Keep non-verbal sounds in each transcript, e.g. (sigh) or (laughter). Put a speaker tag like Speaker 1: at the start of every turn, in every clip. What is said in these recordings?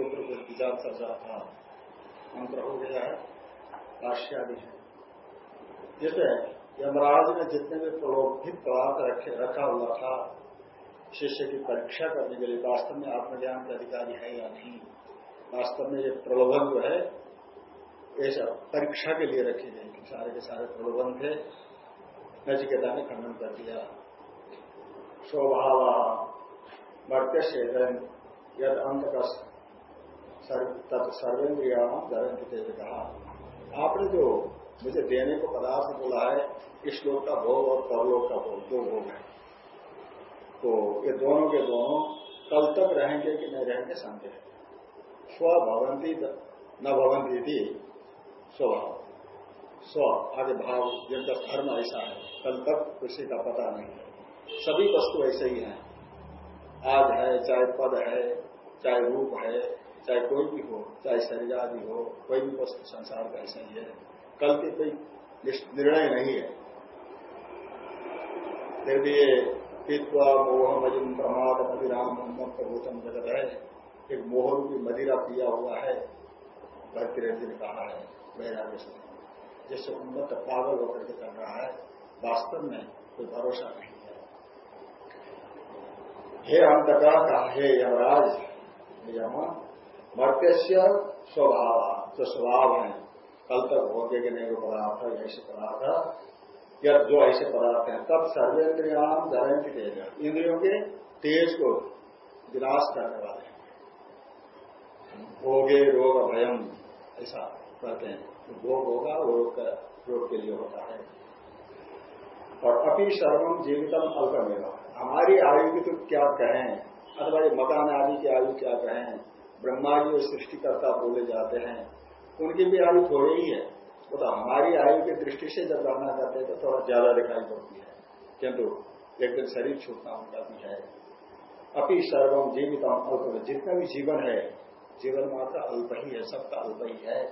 Speaker 1: मंत्र के विचार चर्चा था मंत्र हो गया है। भाष्यादि है। जिसे यमराज ने जितने भी प्रलोभित पदार्थ रखे, रखा हुआ था, शिष्य की परीक्षा करने के लिए वास्तव में आत्मज्ञान का अधिकारी है या नहीं, वास्तव में ये प्रलोभन जो है ऐसा परीक्षा के लिए रखे गए सारे के सारे प्रलोभन थे। नचिकेता ने खंडन कर दिया। स्वभाव मर्त्य से यद अंत का सर्वेन्द्रिया धरण तेज कहा आपने जो मुझे देने को पदार्थ बोला है, इस लोक का भोग और परलोक का भोग, दो भोग है। तो ये दोनों के दोनों कल तक रहेंगे कि नहीं रहेंगे संदेह स्व भवंती न भवंती थी स्वभाव स्व, आगे भाव जिनका धर्म ऐसा है, कल तक किसी का पता नहीं है। सभी वस्तु ऐसे ही हैं। आज है, चाहे पद है, चाहे रूप है चाहे कोई भी हो, चाहे शरीर आदि हो, कोई भी वस्तु संसार का ऐसा ही है। कल के कोई निर्णय नहीं है। फिर भी ये पित्वा, मोह मजिन प्रमाद, मदिराम प्रभूतम जगत है। एक मोहन की मदिरा पिया हुआ है। भक्ति रंजन ने कहा है वैराग्य जिससे उन्नत पागल होकर के कर रहा है, वास्तव में कोई भरोसा नहीं है। हे अंतका का हे यमराज यम मर्त्य स्वभाव। जो स्वभाव है, कल तक भोगे के नहीं पदार्थ ऐसे पदार्थ या जो ऐसे पदार्थ हैं, तब सर्वेन्द्रियाम जयंती तेज। इंद्रियों के तेज को विनाश करने वाले भोगे रोग भयम ऐसा कहते हैं। तो भोग होगा, वो रोग का रोग के लिए होता है। और अपनी सर्वम जीवितम अल्पमेगा हमारी आयु की तो क्या कहें? अथवा ये मकान आदि की आयु क्या कहें? ब्रह्मा जी और सृष्टिकर्ता बोले जाते हैं। उनकी भी आयु थोड़ी ही है। वो तो हमारी आयु की दृष्टि से जब गणना करते हैं तो थोड़ा ज़्यादा दिखाई पड़ती है। किंतु एक दिन शरीर छूटना उनका भी है। अपनी सर्वम जीवितम अल्प। जितना भी जीवन है, जीवन मात्र अल्प ही है, सबका अल्प ही है।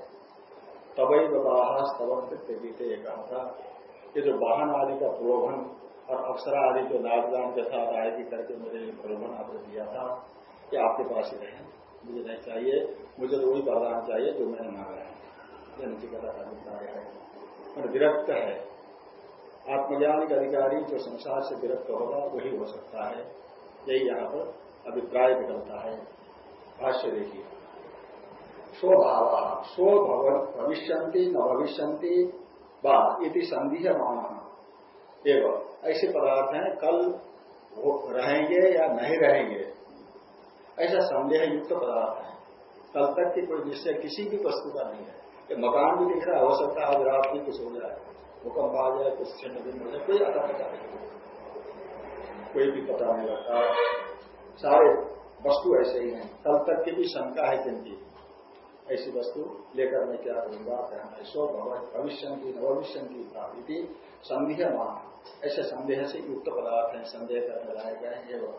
Speaker 1: तबई बाहा स्तवंत बीते कहा था ये जो वाहन आदि का प्रलोभन और अप्सरा आदि जो नागदान के साथ आएगी करके मुझे प्रलोभन आपने दिया था कि आपके पास ही रहे। मुझे नहीं चाहिए, मुझे तो वही बरदान चाहिए जो मैंने मांगा है ये नचिकता का अभिप्राय है। और विरक्त है। आत्मज्ञान के अधिकारी जो संसार से विरक्त होगा, वही हो सकता है। यही यहाँ पर अभिप्राय निकलता है। भाष्य देखिए। स्वभाव स्व भविष्य न भविष्य इति संधि मान एवं ऐसे पदार्थ हैं, कल रहेंगे या नहीं रहेंगे। ऐसा संदेह युक्त पदार्थ है। कल तक की कोई निश्चय किसी भी वस्तु का नहीं है कि मकान भी दिख रहा हो सकता है, रात भी कुछ हो जाए भूकंप आ जाए, कुछ छिन्न भी हो जाए, कोई आता पता नहीं। कोई भी पता नहीं लगता। सारे वस्तु ऐसे ही हैं। कल तक की भी शंका है जिनकी ऐसी वस्तु लेकर मैं क्या करूँगा? कहना स्व भविष्य की भविष्य की प्राप्ति। संदेह मान ऐसे संदेह से युक्त पदार्थ है, संदेह करने लाए गए एवं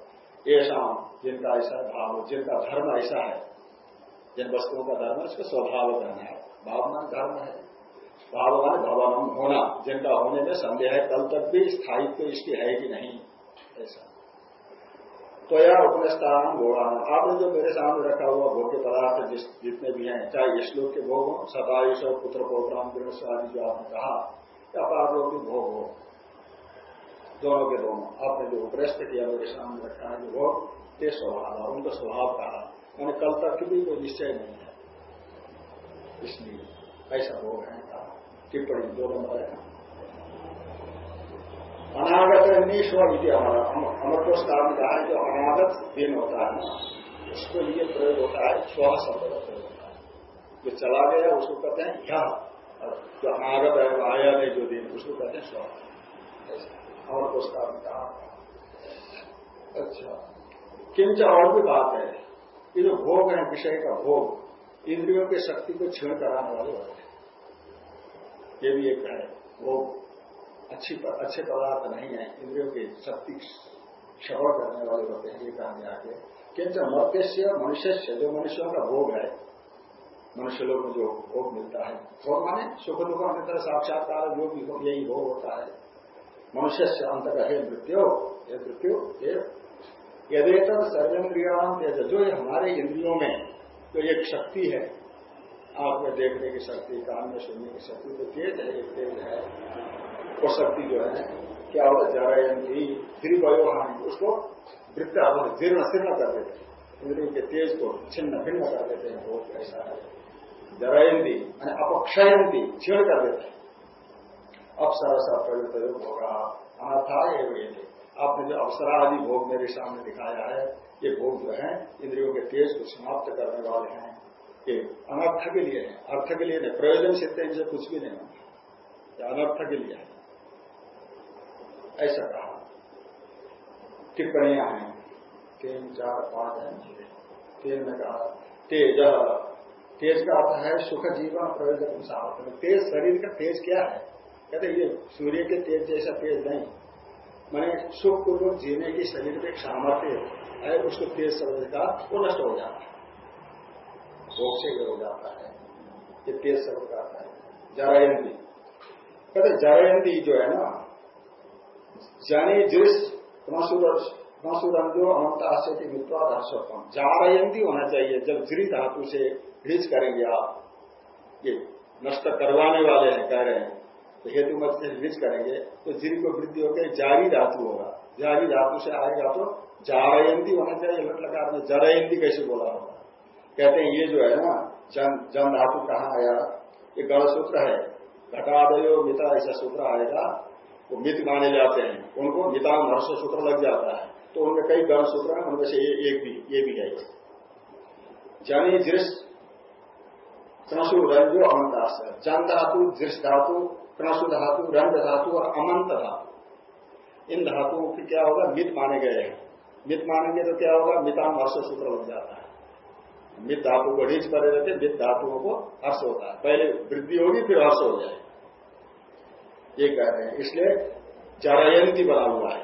Speaker 1: शाम जिनका ऐसा भाव, जिनका धर्म ऐसा है, जिन वस्तुओं का धर्म उसका स्वभाव कहना है। भावना धर्म है। भाववान भवन होना, जिनका होने में संदेह है, कल तक भी स्थायित्व तो इसकी है कि नहीं, ऐसा। तो या उपनिष्ठान भोगान। आपने जो मेरे सामने रखा हुआ भोग्य पदार्थ जितने भी हैं, चाहे श्लोक के भोग हो सतायुष हो पुत्र आदि जो आपने कहा या हो दोनों के दोनों आपने जो उपरिष्ट किया मेरे सामने रखा है भोग ते स्वभाव उनका स्वभाव कहा मैंने कल तक भी कोई निश्चय नहीं है इसलिए ऐसा भोग है टिप्पणी दो नंबर है अनागत निश्व विधि हमारा काल में कहा है जो अनागत दिन होता है उसके लिए प्रयोग होता है स्व शब्द का प्रयोग होता है जो चला गया उसको कहते हैं यह जो अनागत है आया नहीं जो दिन उसको कहते हैं स्व अमरकोश काल में कहा अच्छा। किंच और भी बात है। ये जो भोग है, विषय का भोग, इंद्रियों की शक्ति को क्षीण कराने वाले होते हैं। ये भी एक है। भोग अच्छी अच्छे पदार्थ नहीं है। इंद्रियों की शक्ति श्रवण करने वाले होते हैं, ये कहा आगे किंच मर्त्य मनुष्य से जो मनुष्यों का भोग है, मनुष्य लोग में जो भोग मिलता है। भोग माने सुख दुख मित्र साक्षात्कार, जो भी यही भोग होता है। मनुष्य से अंत है मृत्यु ये मृत्यु ये यदेतर सर्वेन्द्रियाम तेज जो ये हमारे इंद्रियों में, जो एक शक्ति है आँख में देखने की शक्ति, कान में सुनने की शक्ति तो तेज है एक तेज है। वो शक्ति जो है, क्या होता है, जरायंती फिर वयोहानी उसको वृत्त जीर्ण शीर्ण कर देते हैं। इंद्रियों के तेज को छिन्न भिन्न कर देते हैं बहुत ऐसा है। जरायंती अपक्षयंती, क्षीण कर देते हैं। अप्सरसा प्रयुक्त होगा अनाथा एवं आपने जो अप्सरा आदि भोग मेरे सामने दिखाया है, ये भोग जो है, इंद्रियों के तेज को समाप्त करने वाले हैं। ये अनर्थ के लिए है। अर्थ के लिए नहीं, प्रयोजन सिद्ध इनसे कुछ भी नहीं होता। अनर्थ के लिए है। ऐसा कहा। टिप्पणियाँ हैं। तीन, चार, पाँच हैं। तीन में कहा, तेज। तेज का अर्थ है सुख जीवन प्रयोजन सामर्थ्य तेज शरीर का तेज क्या है? कहते ये सूर्य के तेज जैसा तेज नहीं। मैंने सुख पूर्वक जीने की शरीर में सामर्थ्य है। उसको तेज समझ का वो नष्ट हो जाता है। भोग से हो जाता है। ये तेज का आता है। जरायंती। कहते जरायंती जो है ना, जानी जिस जो अनंत आशय की मित्वा दर्शकम। जारयंती होना चाहिए। जब जृ धातु से रीच करेंगे आप, ये नष्ट करवाने वाले हैं, कह रहे हैं। तो हेतु मत से रीच करेंगे तो जिरी को वृद्धि होकर जारी धातु होगा। जारी धातु से आएगा तो जारयंती होना चाहिए लट लगा में जरयंती कैसे बोला होगा? कहते हैं, ये जो है ना, जन जन धातु कहाँ आया? ये गण सूत्र है। घटादयो मिता ऐसा सूत्र आएगा, वो मित माने जाते हैं। उनको मिता हर्ष सूत्र लग जाता है। तो उनमें कई गण सूत्र हैं, उनमें से एक भी, ये भी है। जनी दृष्ट क्रसु रंजो अमंताश जन धातु दृष्ट धातु क्रसु धातु रंग धातु और अमंत धातु। इन धातुओं की क्या होगा? मित माने गए हैं। मित मानेंगे तो क्या होगा? मिताम हर्ष सूत्र लग जाता है। मित धातु को रीच करे रहते मित धातुओं को हर्ष होता है। पहले वृद्धि होगी, फिर हर्ष हो जाए। ये कह रहे हैं, इसलिए जरायंती बना हुआ है।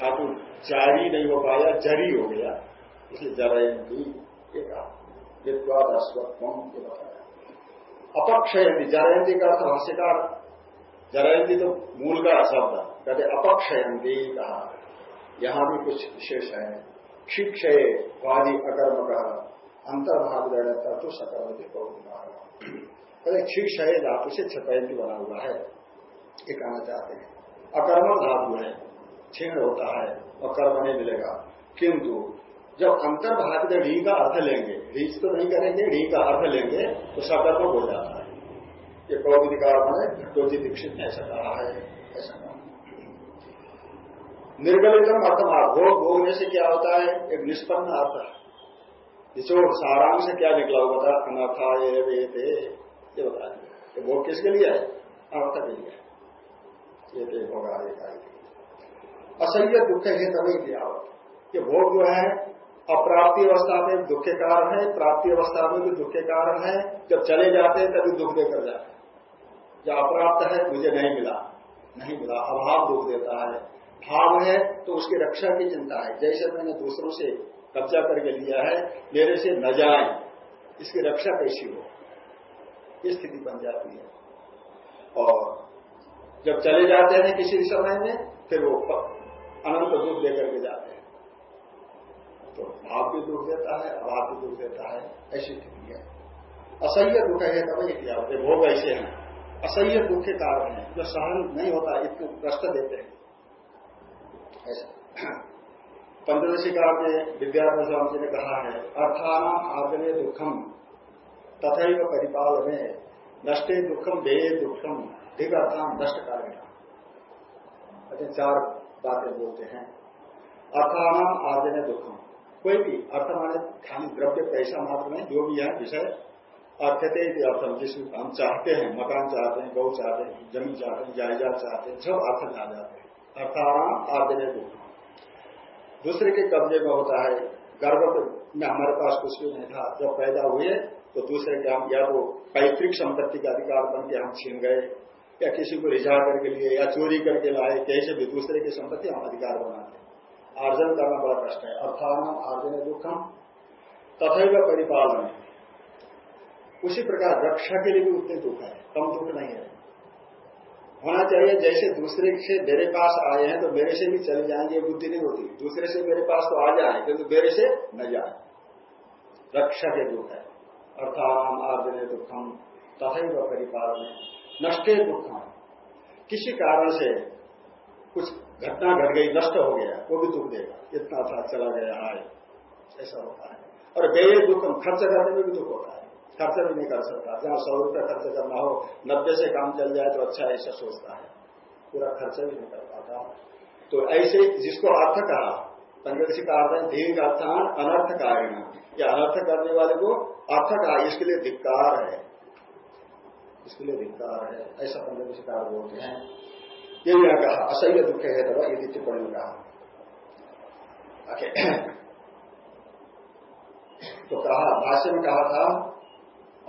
Speaker 1: धातु जारी नहीं हो पाया, जरी हो गया। इसलिए जरायंती, ये कहा। विद्वाद अश्वत्म ये बताया अपक्षयंती जरयंती का अर्थ भाष्यकार जरयंती तो मूल का शब्द। कहते अपक्षयंती कहा। यहाँ भी कुछ विशेष है। क्षिक्षय वादी अकर्म का अंतर्भाग तो सकर्मति कहते क्षिक्षय धातु से छपयंती बना हुआ है। ये कहना चाहते हैं। अकर्म धातु है। क्षीण होता है और कर्म नहीं मिलेगा। किंतु जब अंतर्भाग ढी का अर्थ लेंगे रीच तो नहीं करेंगे, ढी का अर्थ लेंगे तो सकर्म हो जाता है। ये कौविधिकार में घटोजी दीक्षित ने ऐसा कहा है, ऐसा कहा निर्गलितम अर्थमार्थ भोग भोगने से क्या होता है? एक निष्पन्न अर्थ सारांश से क्या निकला हुआ था? अनथा ये वेते ये बता दिया भोग किसके लिए है? अर्थ के लिए ये होगा असह्य दुख है तभी दिया ये भोग जो है अप्राप्ति अवस्था में दुख के कारण है, प्राप्ति अवस्था में भी दुख के कारण है। जब चले जाते हैं, तभी दुख देकर जाते हैं। जब अप्राप्त है, मुझे नहीं मिला। नहीं मिला। अभाव दुख देता है। भाव है तो उसकी रक्षा की चिंता है। जैसे मैंने दूसरों से कब्जा करके लिया है, मेरे से न जाए। इसकी रक्षा कैसी हो? ये स्थिति बन जाती है। और जब चले जाते हैं किसी समय में, फिर वो अनंत दुख देकर के जाते हैं। भी दुख देता है अभाव भी दुख देता है, ऐसी स्थिति है। असह्य दुख है, तब ये क्या होते भोग ऐसे हैं। असह्य दुख के कारण है, जो सहन नहीं होता इतने कष्ट देते हैं। पंचदशी काल में विद्यार्थी स्वामी ने कहा है अर्थान आदने दुखम तथा परिपाल में नष्टे दुखम बे दुखम अर्थान नष्ट कारण। चार बातें बोलते हैं। अर्थान आदने दुखम। कोई भी अर्थ माने खाली द्रव्य पैसा मात्र नहीं, जो भी है विषय अर्थते अर्थम जिसमें हम चाहते हैं, मकान चाहते हैं गौ चाहते हैं, ज़मीन चाहते हैं, जायदाद चाहते हैं, सब अर्थ जा जाते हैं। अर्थाराम आदने दुख दूसरे के कब्जे में होता है, गर्भ में हमारे पास कुछ भी नहीं था, जब पैदा हुए तो दूसरे के हम या तो पैतृक संपत्ति का अधिकार बन के हम छीन गए, या किसी को रिझा करके लिए, या चोरी करके लाए, कैसे भी दूसरे की संपत्ति हम अधिकार बनाते आर्जन करना बड़ा कष्ट है। अर्थान आर्जन दुखम तथा परिपालन। उसी प्रकार रक्षा के लिए भी उतने दुख है, कम दुख नहीं है। होना चाहिए, जैसे दूसरे से मेरे पास आए हैं तो मेरे से भी चले जाएँगे बुद्धि नहीं होती। दूसरे से मेरे पास तो आ जाए, किंतु मेरे से न जाए। रक्षा के दुख है। अर्थात आर्जने दुखम तथा वह परिपालन। नष्टे दुखम। किसी कारण से कुछ घटना घट गई, नष्ट हो गया, वो भी दुख देगा। इतना था, चला गया आए ऐसा होता है। और व्यय दुख खर्च करने में भी दुख होता है। खर्च भी नहीं कर सकता। जहाँ सौ रुपये खर्च करना हो, नब्बे से काम चल जाए तो अच्छा ऐसा सोचता है। पूरा खर्च भी नहीं कर पाता। तो ऐसे जिसको अर्थ कहा पंचदशी का अर्थ दीर्घ अर्थान अनर्थ कारण। या अनर्थ करने वाले को अर्थ कहा, इसके लिए धिक्कार है। इसके लिए धिक्कार है। ऐसा पंचदशी का बोलते हैं। ये यह कहा असह्य दुख है तो ये टिप्पणी में कहा तो कहा, भाष्य में कहा था,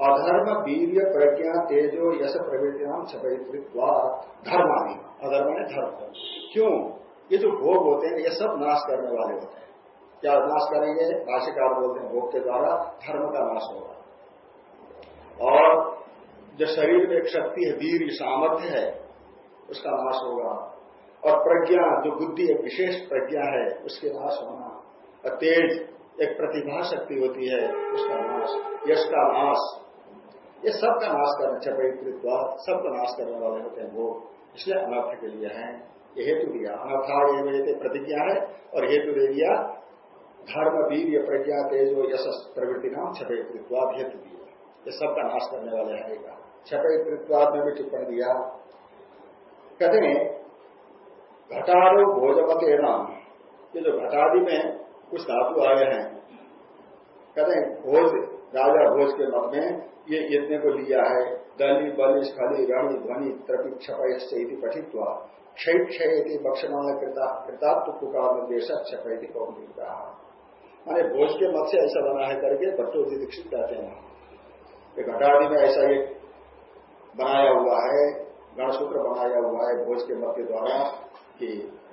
Speaker 1: अधर्म वीर प्रज्ञा, तेजो, यश प्रवृत्ति नाम छपयित्वा धर्म आदि अधर्म है धर्म क्यों? ये जो भोग होते हैं, ये सब नाश करने वाले होते हैं। क्या नाश करेंगे? भाष्यकार बोलते हैं, भोग के द्वारा धर्म का नाश होगा। और जो शरीर में एक शक्ति है वीर सामर्थ्य है उसका नाश होगा। और प्रज्ञा, जो बुद्धि एक विशेष प्रज्ञा है, उसके नाश होना और तेज एक प्रतिभा शक्ति होती है, उसका नाश, यश का नाश। ये सबका नाश करना, चपैतृत्व, सबका नाश करने वाले होते हैं वो। इसलिए अनर्थ के लिए है। ये हेतु दिया। अनर्था ये प्रतिज्ञा है, और हेतु दे दिया, धर्म वीर प्रज्ञा, तेजो, यश, प्रवृत्ति नाम छपैतृत्वाद हेतु दिया। ये सबका नाश करने वाले हैं छपैतृत्वाद में भी टिप्पणी दिया। कहते हैं घटारो भोजपते नाम। ये जो घटादि में कुछ धातु आए हैं, कहते हैं, भोज, राजा भोज के मत में ये इतने को लिया है। दली बलिश खली रणि ध्वनि, त्रपि क्षपय पठित हुआ क्षय क्षय बक्षमान कृतात्व पुकार निर्देश क्षपयति कौन कहा माने भोज के मत से ऐसा बना है करके जी दीक्षित कहते हैं। कि घटाड़ी में ऐसा एक बनाया हुआ है। गणसूत्र बनाया हुआ है भोज के के द्वारा कि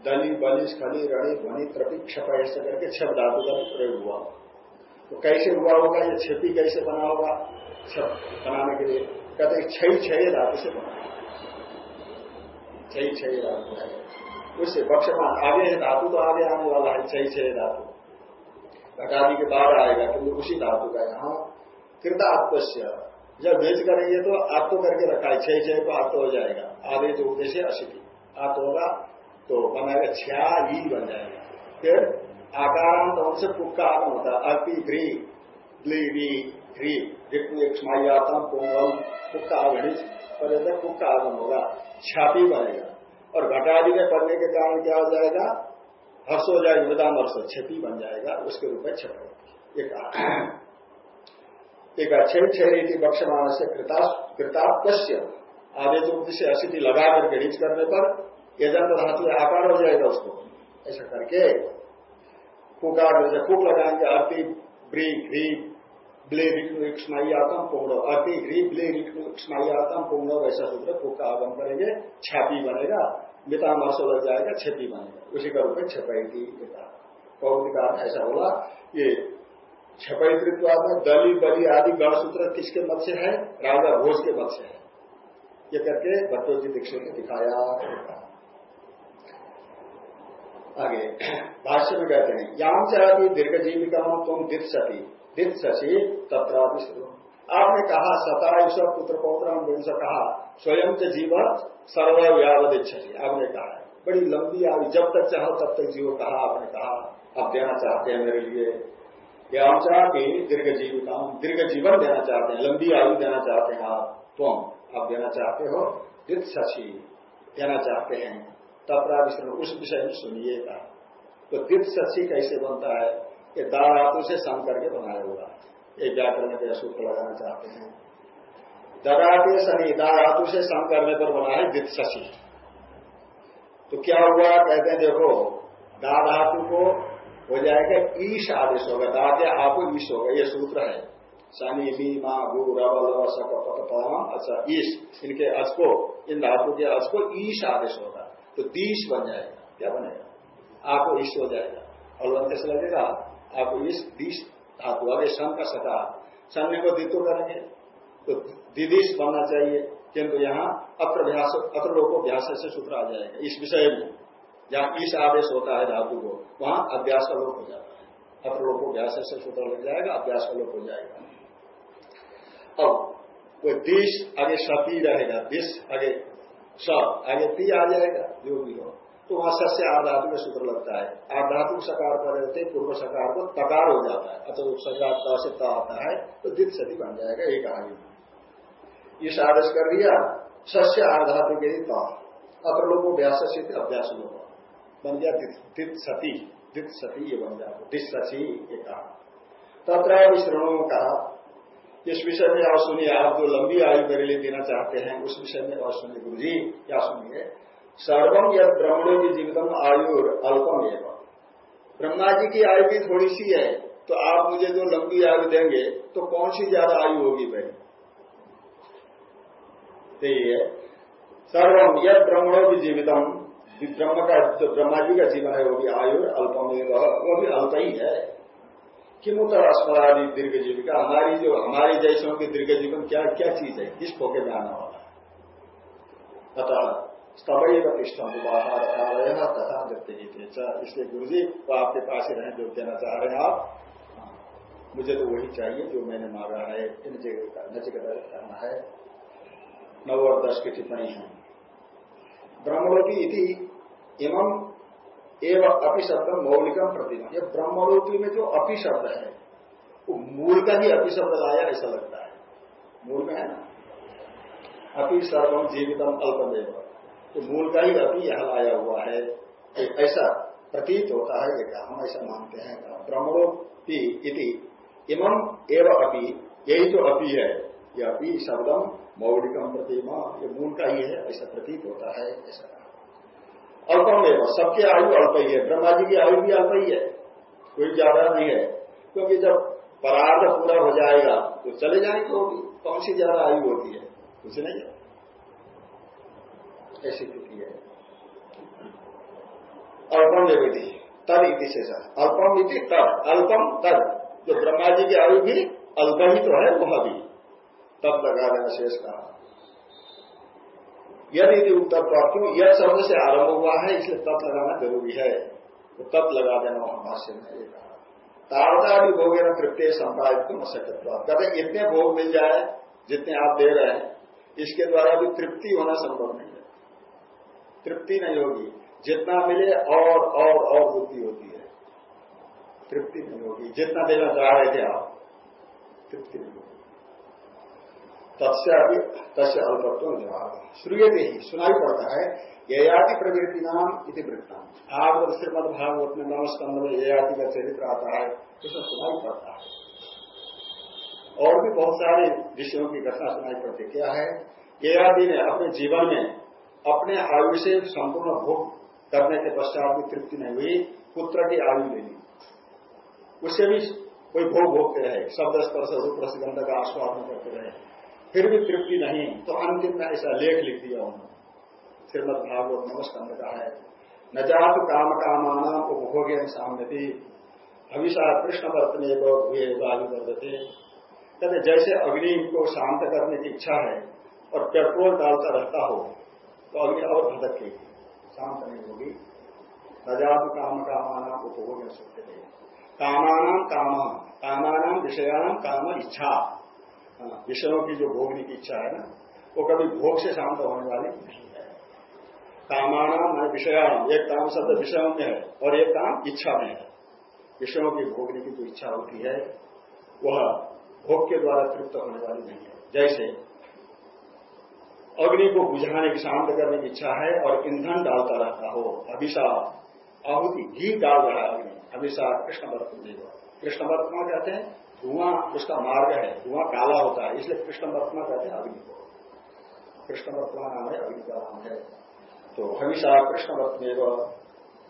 Speaker 1: दली, बलिश, खली, रणि, ध्वनि, त्रपि, क्षप, ऐसा करके छप धातु का प्रयोग हुआ। तो कैसे हुआ होगा? ये छपी कैसे बना होगा? छप बनाने के लिए कहते छई छह धातु से बना। छई छह धातु है। उससे बक्षमान, आगे है धातु तो आगे आने वाला है, छई छह धातु। घटादी के बाद आएगा, क्योंकि उसी धातु का यहाँ कृता आत्मस्य जब भेज करेंगे तो आत्तो करके रखा है छह छह को आत्तो हो जाएगा। आगे जो उद्देश्य अशिति आत्त होगा तो बनाएगा छ्या ही बन जाएगा। फिर आकारांत से पुक्का आगम होता है। अति घ्री ब्ली ह्री ऋतु एक स्मायातम कोमल कुक्का अघनित पहले कुक्का आगम होगा। छापी बनेगा। और घटादि में पड़ने के कारण क्या हो जाएगा? हर्ष हो जाएगा मृदाम हर्ष। क्षति बन जाएगा, उसके रूप में छप एक एक छह छह रीति बक्षमान से कृताप्य आगे जो से असिधि लगा करके रीच करने पर यजंत धातु आकार हो जाएगा उसको। ऐसा करके कुकार कुक लगाएँगे, अति, ब्री घी ब्ले विष्णु स्नायातम पूर्ण। अति ह्री ब्ले विष्णु स्नायातम पूर्ण, वैसा सूत्र कुक का आगम करेंगे, छापी बनेगा मिता मर्ष लग जाएगा, छेपी बनेगा। उसी का रूप में पौधि का ऐसा होगा ये छपैतृत्व में दली, बली आदि गण सूत्र किसके मत से है? राजा भोज के मत से है। ये करके भट्टो जी दीक्षित ने दिखाया। आगे, भाष्य में कहते हैं, याम चाहती दीर्घ जीविका तुम दित सती। दित शशि तत्रापि आपने कहा, सतायुष पुत्र पौत्र विंश कहा, स्वयं के जीवन सर्वव्यावद इच्छसी आपने कहा बड़ी लंबी आयु, जब तक चाहो तब तक जीव कहा, आपने कहा। आप देना चाहते हैं मेरे लिए। याम चाहती दीर्घ जीविका दीर्घ जीवन देना चाहते हैं, लंबी आयु देना चाहते हैं आप, तुम आप देना चाहते हो दित शशि देना चाहते हैं। तत्राविश्रण उस विषय में सुनिएगा तो दिप सची कैसे बनता है? ये दा धातु से सम करके बनाया हुआ ये व्याकरण के सूत्र लगाना चाहते हैं। दराते शनि दा धातु से सम करने पर बना है दित शशि तो क्या हुआ? कहते हैं, देखो दा धातु को हो जाएगा ईश आदेश होगा दाते आपको ईश होगा, ये सूत्र है। शनि, मी गु रवल सक अच्छा ईश। इनके अस को इन धातु के अच को ईश आदेश होगा। तो दीश बन जाएगा, क्या बनेगा? आपको ईश हो जाएगा। और कैसे लगेगा, आपको इस दीश धातु अरे सन का सका। सन्य को दितो करेंगे तो दिदीश बनना चाहिए। किंतु यहाँ अत्र अत्र लोगों व्यास से सूत्र आ जाएगा, इस विषय में। जहाँ ईश आदेश होता है धातु को, वहाँ अभ्यास का लोप हो जाता है। अत्र को व्यास से सूत्र लग जाएगा, अभ्यास का लोप हो जाएगा। अब कोई दिश आगे सती रहेगा दिश आगे स, आगे ती आ जाएगा, जो भी हो। तो वहाँ सस्य आधातु में सूत्र लगता है। आधातु सकार पर रहते पूर्व सकार को तकार हो जाता है। अतः सकार का से आता है तो द्वित सती बन जाएगा, एक आयु ये आदेश कर दिया सस्य आधातु के लिए अपर लोगों व्यास से अभ्यास लोग बन गया द्वित सती द्वित सती ये बन जाता दिस सची ये कहा। तथा श्रणों का इस विषय में आप सुनिए, आप जो लंबी आयु मेरे लिए देना चाहते हैं, उस विषय में और सुनिए गुरु जी क्या सुनिए? सर्वम यद ब्रह्मणों की जीवितम आयु अल्पम एवं। ब्रह्मा जी की आयु भी थोड़ी सी है तो आप मुझे जो लंबी आयु देंगे तो कौन सी ज़्यादा आयु होगी भाई? सर्वम यद ब्रह्मणों की जीवितम ब्रह्म का जो ब्रह्मा जी का जीवन है, वो भी आयु अल्पम वो भी अल्प ही है। किमुतर अस्मरादि दीर्घ जीविका, हमारी जो, हमारी जैसों की दीर्घ जीवन क्या क्या चीज़ है? किस फोके में आना वाला है? अतः स्तवैव तिष्ठम बाहर तथा व्यक्ति इसलिए गुरु जी वो आपके पास ही रहे, जो देना चाह रहे हैं आप। मुझे तो वही चाहिए, जो मैंने मांगा है। नचिकता करना है नौ और दस की टिप्पणी है। ब्रह्मलोकी इति एवं अपि शब्द मौलिकम प्रतिमा ये ब्रह्मलोकी में जो अपि शब्द है, वो मूल का ही अपि शब्द लाया ऐसा लगता है। मूल में है ना? अपि सर्वम जीवितम अल्पदेव तो मूल का ही अभी यह लाया हुआ है। ऐसा प्रतीत होता है, ये हम ऐसा मानते हैं। ब्रह्मोपी इति इमम एवं अपी, यही जो अपी है, ये अपी शब्दम मौलिकम प्रतिमा ये मूल का ही है, ऐसा प्रतीत होता है, ऐसा। अल्पम एवं सबकी आयु अल्प ही है। ब्रह्मा जी की आयु भी अल्प ही है। कोई ज़्यादा नहीं है। क्योंकि जब परार्थ पूरा हो जाएगा तो चले जाएँगे होगी कौन सी ज़्यादा आयु होती है? कुछ नहीं है। ऐसी स्थिति है। अल्पम विधि तद इति शेष। अल्पम इति तद। अल्पम तद। जो ब्रह्मा जी की आयु भी अल्प ही तो है, वह भी। तब लगा देना शेष कहा। यदि उत्तर क्यों, यह शब्द से आरंभ हुआ है, इसलिए तत् लगाना ज़रूरी है। तो तत् लगा देना वहाँ भाष्य में, ये कहा। तावता भी भोगे न तृप्ति संपादित को मशक्कत कहते इतने भोग मिल जाए, जितने आप दे रहे हैं, इसके द्वारा भी तृप्ति होना संभव नहीं है। तृप्ति नहीं होगी। जितना मिले, और और और बुद्धि होती है। तृप्ति नहीं होगी। जितना देना चाह रहे थे आप, तृप्ति नहीं होगी। तत्से अभी तस्य अल्पत्व जवाब श्रूयते ही, सुनाई पड़ता है, ययाति प्रवृत्ति नाम इति वृत्ता आप श्रीमद भागवत में नमस्कंद में ययाति का चरित्र आता है उसमें सुनाई पड़ता है। और भी बहुत सारे विषयों की घटना सुनाई पड़ती क्या है? ययाति ने अपने जीवन में अपने आयु से संपूर्ण भोग करने के पश्चात भी तृप्ति नहीं हुई, पुत्र की आयु ले ली। उससे भी कोई भोग भोगते रहे, शब्द, स्पर्श, रूप, रसगंध का आस्वादन करते रहे। फिर भी तृप्ति नहीं। तो अंतिम में ऐसा लेख लिख दिया उन्होंने। श्रीमद भागवत नमस्कार का है, न जात काम कामाना उपभोगे सामने हमेशा कृष्ण वर्तने हुए वायु वर्तते कहते जैसे अग्नि को शांत करने की इच्छा है और पेट्रोल डालता रहता हो तो अग्नि और भटकेगी शांत नहीं होगी। रजात काम कामाना उपभोग सकते थे कामानाम काम कामानाम विषयान काम इच्छा। विषयों की जो भोगने की इच्छा है ना, वो कभी भोग से शांत होने वाली नहीं है। कामानाम विषयान एक काम शब्द विषयों में है और एक काम इच्छा में है। विषयों की भोगने की जो इच्छा होती है, वह भोग के द्वारा तृप्त होने वाली नहीं है। जैसे अग्नि को बुझाने की, शांत करने की इच्छा है और ईंधन डालता रहता हो अभिशाप आहुति, घी डाल रहा है अग्नि। अभिशाप कृष्ण वर्तमा कृष्ण वर्तमा कहते हैं? धुआँ उसका मार्ग है, धुआँ काला होता है, इसलिए कृष्ण वर्तमा कहते हैं अग्नि को। कृष्ण वर्तमा नाम है, अग्नि का नाम है। तो हमेशा कृष्ण वर्तमेव,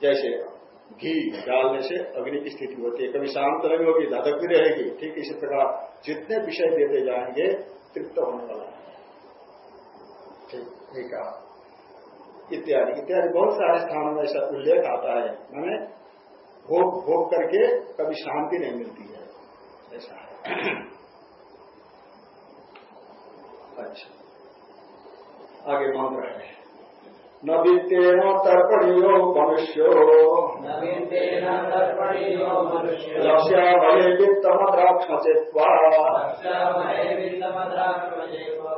Speaker 1: जैसे घी डालने से अग्नि की स्थिति होती है। कभी शांत नहीं होगी धधक भी रहेगी, ठीक इसी प्रकार जितने विषय देते जाएँगे, तृप्त होने वाला है। ठीक है। इत्यादि इत्यादि बहुत सारे स्थानों में ऐसा उल्लेख आता है। मैंने भोग भोग करके कभी शांति नहीं मिलती है। ऐसा अच्छा। आगे मंत्र है न वित्तेन तर्पणीयो मनुष्यो।
Speaker 2: नवीन्तेन तर्पणीयो मनुष्यो।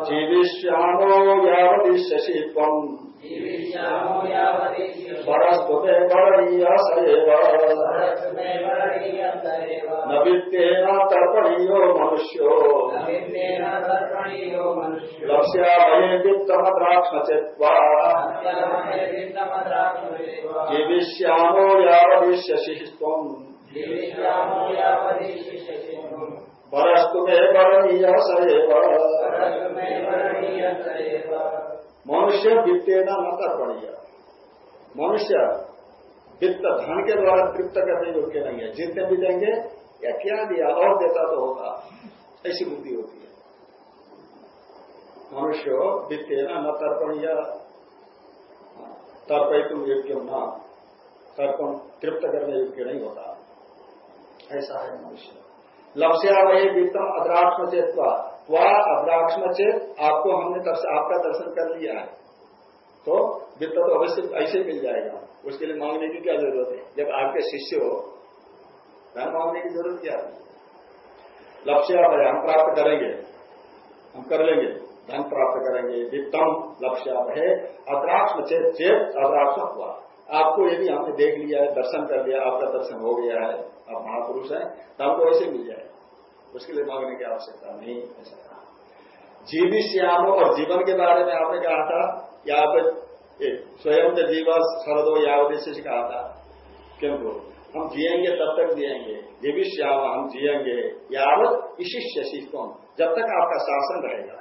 Speaker 1: जीविष्यामो यावदिष्यसि त्वम्
Speaker 2: जीविष्यामो यावदिष्यसि
Speaker 1: परस्तुते करणीय स एव
Speaker 2: परस्मै वरणीयत एव
Speaker 1: न वित्तेन तर्पणीयो मनुष्यो। लक्ष्यामये वित्तमद्राक्षचित्वा। जीविष्यामो यावदिष्यसि त्वम्
Speaker 2: जीविष्यामो यावदिष्यसि
Speaker 1: परस्तु मे करणीय स एव
Speaker 2: परस्मै वरणीयत एव
Speaker 1: मनुष्य वित्तेन न तर्पणीय मनुष्य वित्त धन के द्वारा तृप्त करने योग्य नहीं है जितने भी देंगे या क्या दिया और देता तो होगा ऐसी बुद्धि होती है मनुष्य वित्तेन न तर्पणीय तर्पय तुम योग्य न तर्पण तृप्त करने योग्य नहीं होता ऐसा है मनुष्य लक्ष्यावय वित्तम अद्राक्षम चेत वह चेत आपको हमने दर्श- आपका दर्शन कर लिया है। तो वित्त तो अवश्य ऐसे मिल जाएगा। उसके लिए मांगने की क्या ज़रूरत है? जब आपके शिष्य हो धन मांगने की ज़रूरत क्या है? लक्ष्य है हम प्राप्त करेंगे। हम कर लेंगे। धन प्राप्त करेंगे। वित्तम लक्ष्य है। अद्राक्ष अद्राक्ष आपको यदि हमने देख लिया है, दर्शन कर लिया, आपका दर्शन हो गया है। आप महापुरुष हैं तो हमको ऐसे मिल जाए उसके लिए मांगने की आवश्यकता नहीं ऐसा कहा। जीवित श्याम और जीवन के बारे में आपने कहा था या ए, स्वयं के जीवा शरदो यावत से कहा था। किंतु हम जिएँगे तब तक जिएँगे। जीवित श्याम हम जिएँगे। यावत शिष्यों जब तक आपका शासन रहेगा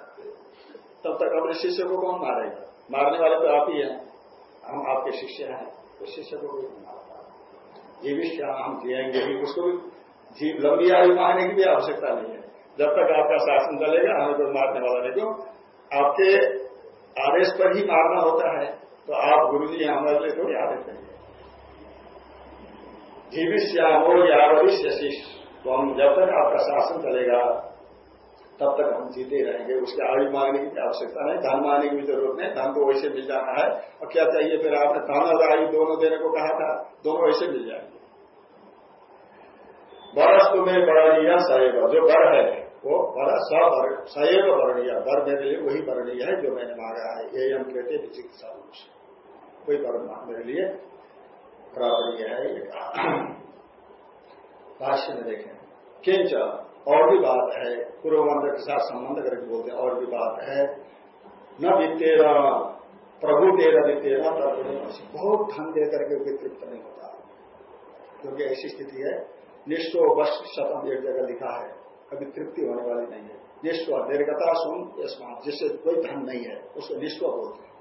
Speaker 1: तब तक अपने शिष्य को कौन मारेगा? मारने वाले तो आप ही हैं। हम आपके शिष्य हैं तो शिष्य को कोई मारता जीवित हम जियेंगे ही, उसको भी जीव लंबी आयु मारने की भी आवश्यकता नहीं है। जब तक आपका शासन चलेगा, हमें कोई मारने वाला नहीं। क्यों? आपके आदेश पर ही मारना होता है तो आप गुरु जी हमारे लिए थोड़ी आदेश जीवित श्यामो यावरी शशिष तो हम जब तक आपका शासन चलेगा, तब तक हम जीते रहेंगे। उसके आयु मांगने की आवश्यकता नहीं, धन मांगने की भी ज़रूरत नहीं। धन तो वैसे मिल जाना है। और क्या चाहिए? फिर आपने धन और आयु दोनों देने को कहा था, दोनों वैसे मिल जाएँगे। बरस तुम्हें वर्णीय सैव जो वर है, वो वर सवर सैव वर्णीय वर मेरे लिए वही वर्णीय है जो मैंने मांगा है। ये हम कहते विचिकित्सा रूप से। कोई वर मेरे लिए प्रापणीय है, ये कहा। भाष्य में देखें। किंच, और भी बात है। पूर्व मंत्र के साथ संबंध करके बोलते हैं, और भी बात है। न वित्तेरा, प्रभु तेरा वित्तेरा, तत्व बहुत धन दे करके कोई तृप्त नहीं होता। क्योंकि ऐसी स्थिति है निष्ठो बस शतम, एक जगह लिखा है, कभी तृप्ति होने वाली नहीं है। निष्ठो निर्गता सुन यशमान जिससे कोई धन नहीं है, उसको निष्ठो बोलते हैं।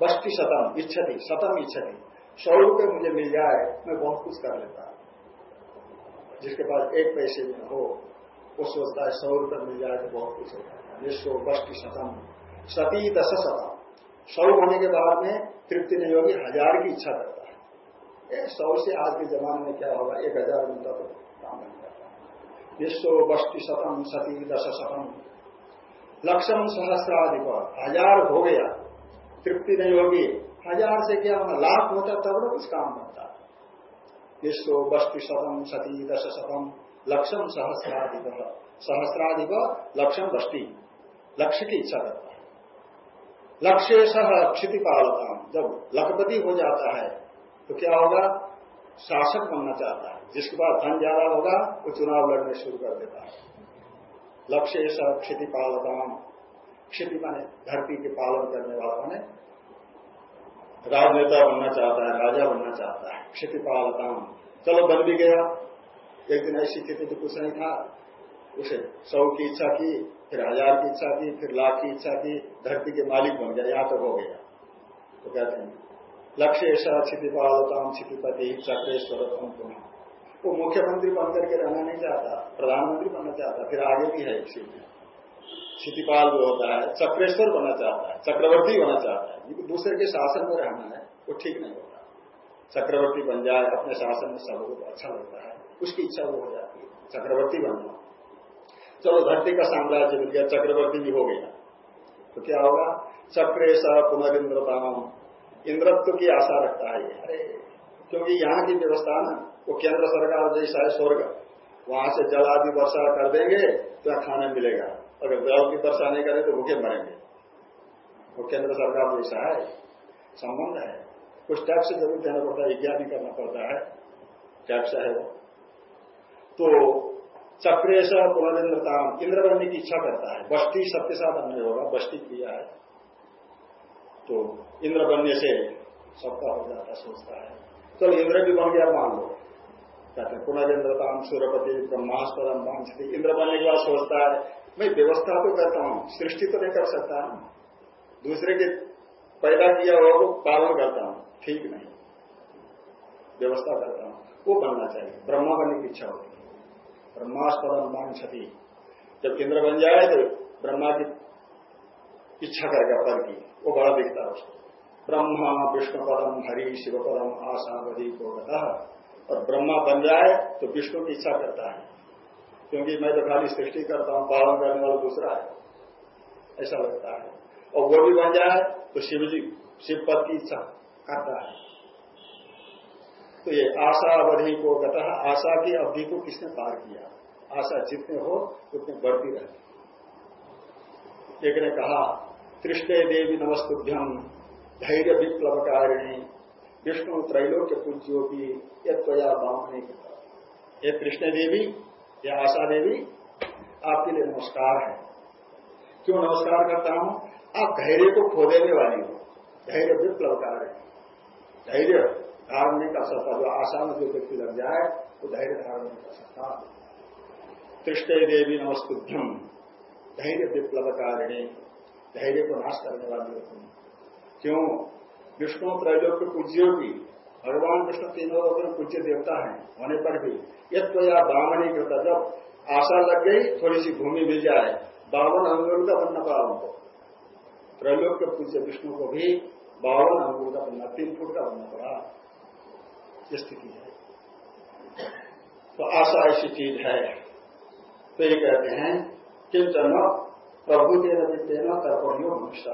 Speaker 1: बस्ती शतम, इच्छति शतम इच्छति। सौ रुपये मुझे मिल जाए, मैं बहुत कुछ कर लेता। जिसके पास एक पैसे भी हो, वो सोचता है सौ रुपये मिल जाए तो बहुत कुछ होता है निष्ठो बस्ती शतम, सती दस शतम। सौ होने के बाद में तृप्ति नहीं होगी, हज़ार की इच्छा सौ से आज के जमाने में क्या होगा? एक हज़ार मिलता तो काम बन जाता है। विश्व बस्ती शतम, सती दश शतम, लक्षम सहस्राधिक। हज़ार हो गया, तृप्ति नहीं होगी। हज़ार से क्या होगा? लाख होता तब ना कुछ काम बनता। विश्व बस्ती शतम, सती दश शतम, लक्षम सहस्राधिक। सहस्राधिक लक्षम बस्ती लक्ष्य की इच्छा करता है। लक्ष्य सह क्षिति पालता जब लखपति हो जाता है तो क्या होगा? शासक बनना चाहता है। जिसके पास धन ज़्यादा होगा, वो चुनाव लड़ने शुरू कर देता है। लक्ष्य सब क्षति पालताम। क्षति माने धरती के पालन करने वाला माने राजनेता बनना चाहता है, राजा बनना चाहता है। क्षति पालताम। चलो, बन भी गया। एक दिन ऐसी स्थिति तो कुछ नहीं था। उसे सौ की इच्छा की, फिर हज़ार की इच्छा की, फिर लाख की इच्छा की, धरती के मालिक बन गया, यहाँ तक हो गया। तो कहते हैं लक्ष्य ऐसा क्षितिपालताम क्षितिपति चक्रेश्वर पुनः। वो मुख्यमंत्री बन करके रहना नहीं चाहता, प्रधानमंत्री बनना चाहता, फिर आगे भी है क्षितिपाल जो होता है, चक्रेश्वर बनना चाहता है, चक्रवर्ती होना चाहता है। ये दूसरे के शासन में रहना है, वो ठीक नहीं होता। चक्रवर्ती बन जाए, अपने शासन में सबको अच्छा लगता है, उसकी इच्छा वो हो जाती है, चक्रवर्ती बनना। चलो, धरती का साम्राज्य मिल गया, चक्रवर्ती भी हो गया। तो क्या होगा? चक्रेश स पुनरिंद्रताम इंद्रत्व की आशा रखता है अरे। क्योंकि यहाँ की व्यवस्था ना वो केंद्र सरकार जैसा है स्वर्ग। वहाँ से जल आदि वर्षा कर देंगे तो खाना मिलेगा। अगर जल की वर्षा नहीं करें तो भूखे मरेंगे। वो केंद्र सरकार जैसा है संबंध है। कुछ टैक्स ज़रूर देना पड़ता है यज्ञा भी करना पड़ता है। टैक्स है वो। तो चक्रेश पुनरिंद्रता इंद्र बनने की इच्छा करता है। बस्ती सबके साथ अन्य होगा बस्ती किया है। तो इंद्र बनने से सबका हो जाता सोचता है। चलो तो इंद्र भी बन गया, मान लो। कहते हैं पुनरिंद्रताम सूर्यपति ब्रह्मास्पदम वांछती इंद्र बनने के बाद सोचता है, मैं व्यवस्था तो करता हूँ, सृष्टि तो नहीं कर सकता दूसरे के पैदा किया हुआ को पालन करता हूँ, ठीक नहीं। व्यवस्था करता हूँ, वो बनना चाहिए, ब्रह्मा बनने की इच्छा होती है। ब्रह्मास्पदम वांछती जब इंद्र बन जाए तो ब्रह्मा की इच्छा करेगा पद की। वो बड़ा दिखता है उसको। ब्रह्मा विष्णु पदम हरि शिव पदम आशावधि को और ब्रह्मा बन जाए तो विष्णु की इच्छा करता है। क्योंकि मैं तो खाली सृष्टि करता हूँ, पालन करने वाला दूसरा है। ऐसा लगता है। और वो भी बन जाए तो शिव जी शिव पद की इच्छा करता है। तो ये आशा अवधि को कहता है आशा की अवधि को किसने पार किया? आशा जितने हो, उतने बढ़ती रहती एक ने कहा तृष्णे देवी नमस्तुभ्यम धैर्य विप्लवकारिणी विष्णु त्रैलोक्य पूज्यो की यया बामने ये कृष्ण देवी, या आशा देवी, आपके लिए नमस्कार है। क्यों नमस्कार करता हूँ? आप धैर्य को खो देने वाली हो। धैर्य विप्लवकार है धैर्य धारण नहीं कर सकता जो आशा में जो व्यक्ति लग जाए, वो धैर्य धारण नहीं कर सकता तृष्ट देवी नमस्तुभ्यम धैर्य विप्लवकारिणी धैर्य को नाश करने वाली हो। तुम क्यों? विष्णु त्रैलोक पूज्यो की, भगवान विष्णु तीनों लोगों पूज्य देवता है, होने पर भी। यद तो या बामनी करता जब आशा लग गई थोड़ी सी भूमि मिल जाए, बावन अंगुल का बनना पड़ा उनको। त्रैलोक के पूज्य विष्णु को भी बावन अंगुल का बनना, तीन फुट का बनना पड़ा। स्थिति है। तो आशा ऐसी चीज़ है। तो ये कहते हैं किंचन प्रभु तेना विद्यना तर्पणियों मनुष्य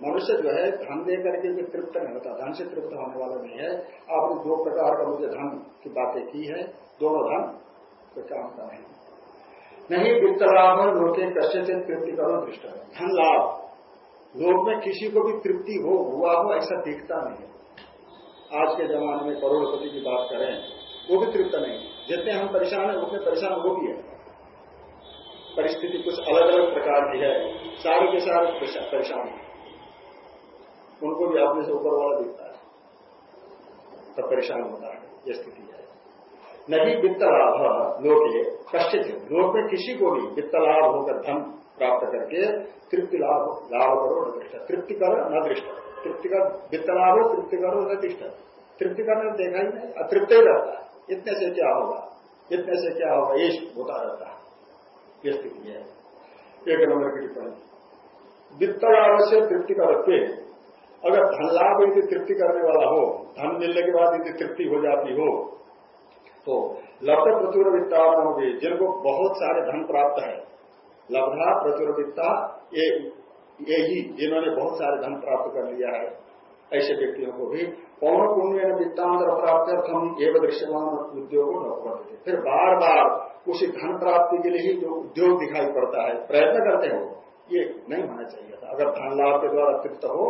Speaker 1: मनुष्य जो है, धन दे करके तृप्त नहीं होता धन से तृप्त होने वाला नहीं है। आपने दो प्रकार का मुझे धन की बातें की है। दोनों धन तो काम का नहीं। नहीं वित्त लाभ लोके कश्य से तृप्ति करो दृष्ट धन लाभ। लोग में किसी को भी तृप्ति हो, हुआ हो, ऐसा दिखता नहीं आज के जमाने में करोड़पति की बात करें, वो भी तृप्त नहीं जितने हम परेशान है, उतने परेशान वो भी है। परिस्थिति कुछ अलग अलग प्रकार की है। सारे के सारे परेशान है। उनको भी अपने से ऊपर वाला दिखता है। तब परेशान होता है, यह स्थिति है। नहीं वित्त लाभ लोके कश्चित, लोक में किसी को भी वित्त लाभ होकर धन प्राप्त करके तृप्ति लाभ लाभ करो, न दृष्ट। तृप्ति करो, न दृष्ट। तृप्ति का, वित्त लाभ हो, तृप्ति करो, न दृष्ट। तृप्ति करने देखा ही नहीं, अतृप्त ही रहता है। इतने से क्या होगा? इतने से क्या होगा? ये होता रहता है। स्थिति है एक नंबर की टिप्पणी वित्त से तृप्ति का रखते अगर धन लाभ यदि तृप्ति करने वाला हो धन मिलने के बाद यदि तृप्ति हो जाती हो तो लब्ध प्रचुर वित्ता होगी जिनको बहुत सारे धन प्राप्त है लब्धा प्रचुर वित्ता ये यही जिन्होंने बहुत सारे धन प्राप्त कर लिया है ऐसे व्यक्तियों को भी पौन पुण्य वित्तांतर प्राप्त हम एवं दृश्यमान उद्योग न फिर बार बार उसी धन प्राप्ति के लिए ही जो उद्योग दिखाई पड़ता है, प्रयत्न करते हो, ये नहीं होना चाहिए था। अगर धन लाभ के द्वारा तृप्त हो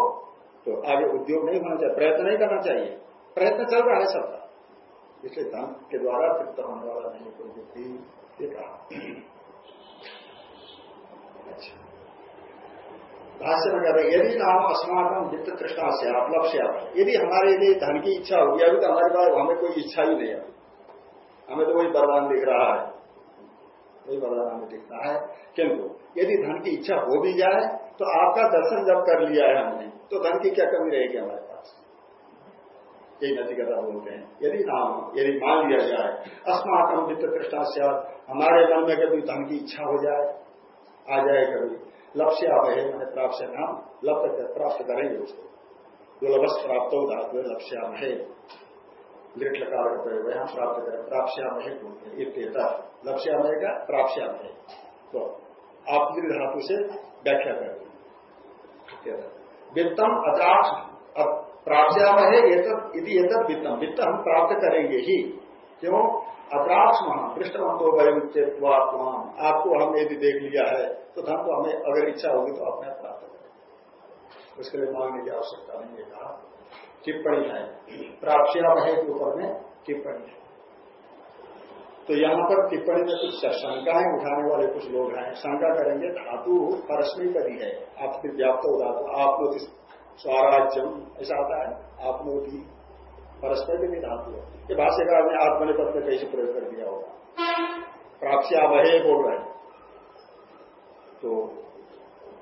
Speaker 1: तो आगे उद्योग नहीं होना चाहिए, प्रयत्न नहीं करना चाहिए। प्रयत्न चल रहा है सबका। इसलिए धन के द्वारा तृप्त होने वाला नहीं, कोई व्यक्ति कहा। अच्छा। भाष्य में कहते यदि नाम अस्माकम वित्त तृष्णा से आप लक्ष्य आप यदि हमारे लिए धन की इच्छा होगी, अभी तो हमारे पास हमें कोई इच्छा ही नहीं है। हमें तो वही वरदान दिख रहा है। वही वरदान हमें दिखता है। किंतु, यदि धन की इच्छा हो भी जाए तो आपका दर्शन जब कर लिया है हमने तो धन की क्या कमी रहेगी हमारे पास? यही नचिकता बोलते हैं। यदि नाम यदि मान लिया जाए अस्माकम वित्त तृष्णा से हमारे मन में कभी धन की इच्छा हो जाए, आ जाए कभी। लक्ष्य आप है, मैंने प्राप्त नाम, लक्ष्य प्राप्त करेंगे उसको। जो लवश प्राप्त हो धातु लक्ष्य है। लिट लकार प्रयोग यहाँ प्राप्त करें प्राप्श्याम है बोलते लक्ष्यामय का प्राप्श्याम है तो आप दीर्घ धातु से व्याख्या कर वित्तम अद्राक्ष प्राप्याम है यदि वित्तम। वित्त हम प्राप्त करेंगे ही। क्यों? अद्राक्ष महा पृष्ठवंतो वयम आपको हम यदि देख लिया है तो धन को हमें, अगर इच्छा होगी तो अपने प्राप्त करें। उसके लिए मांगने की आवश्यकता नहीं है। कहा टिप्पणी है। प्राप्याम है के ऊपर में टिप्पणी है। तो यहाँ पर टिप्पणी में कुछ शंकाएँ उठाने वाले कुछ लोग हैं। शंका करेंगे, धातु परस्मी करी है। आपकी व्याप्त हो धातु लोग स्वराज्यम, ऐसा आता है। आपनोति परस्पर भी धातु है। ये भाष्यकार ने आत्मनिपद में कैसे प्रयोग कर दिया होगा? प्राप्यावहे बोल रहे तो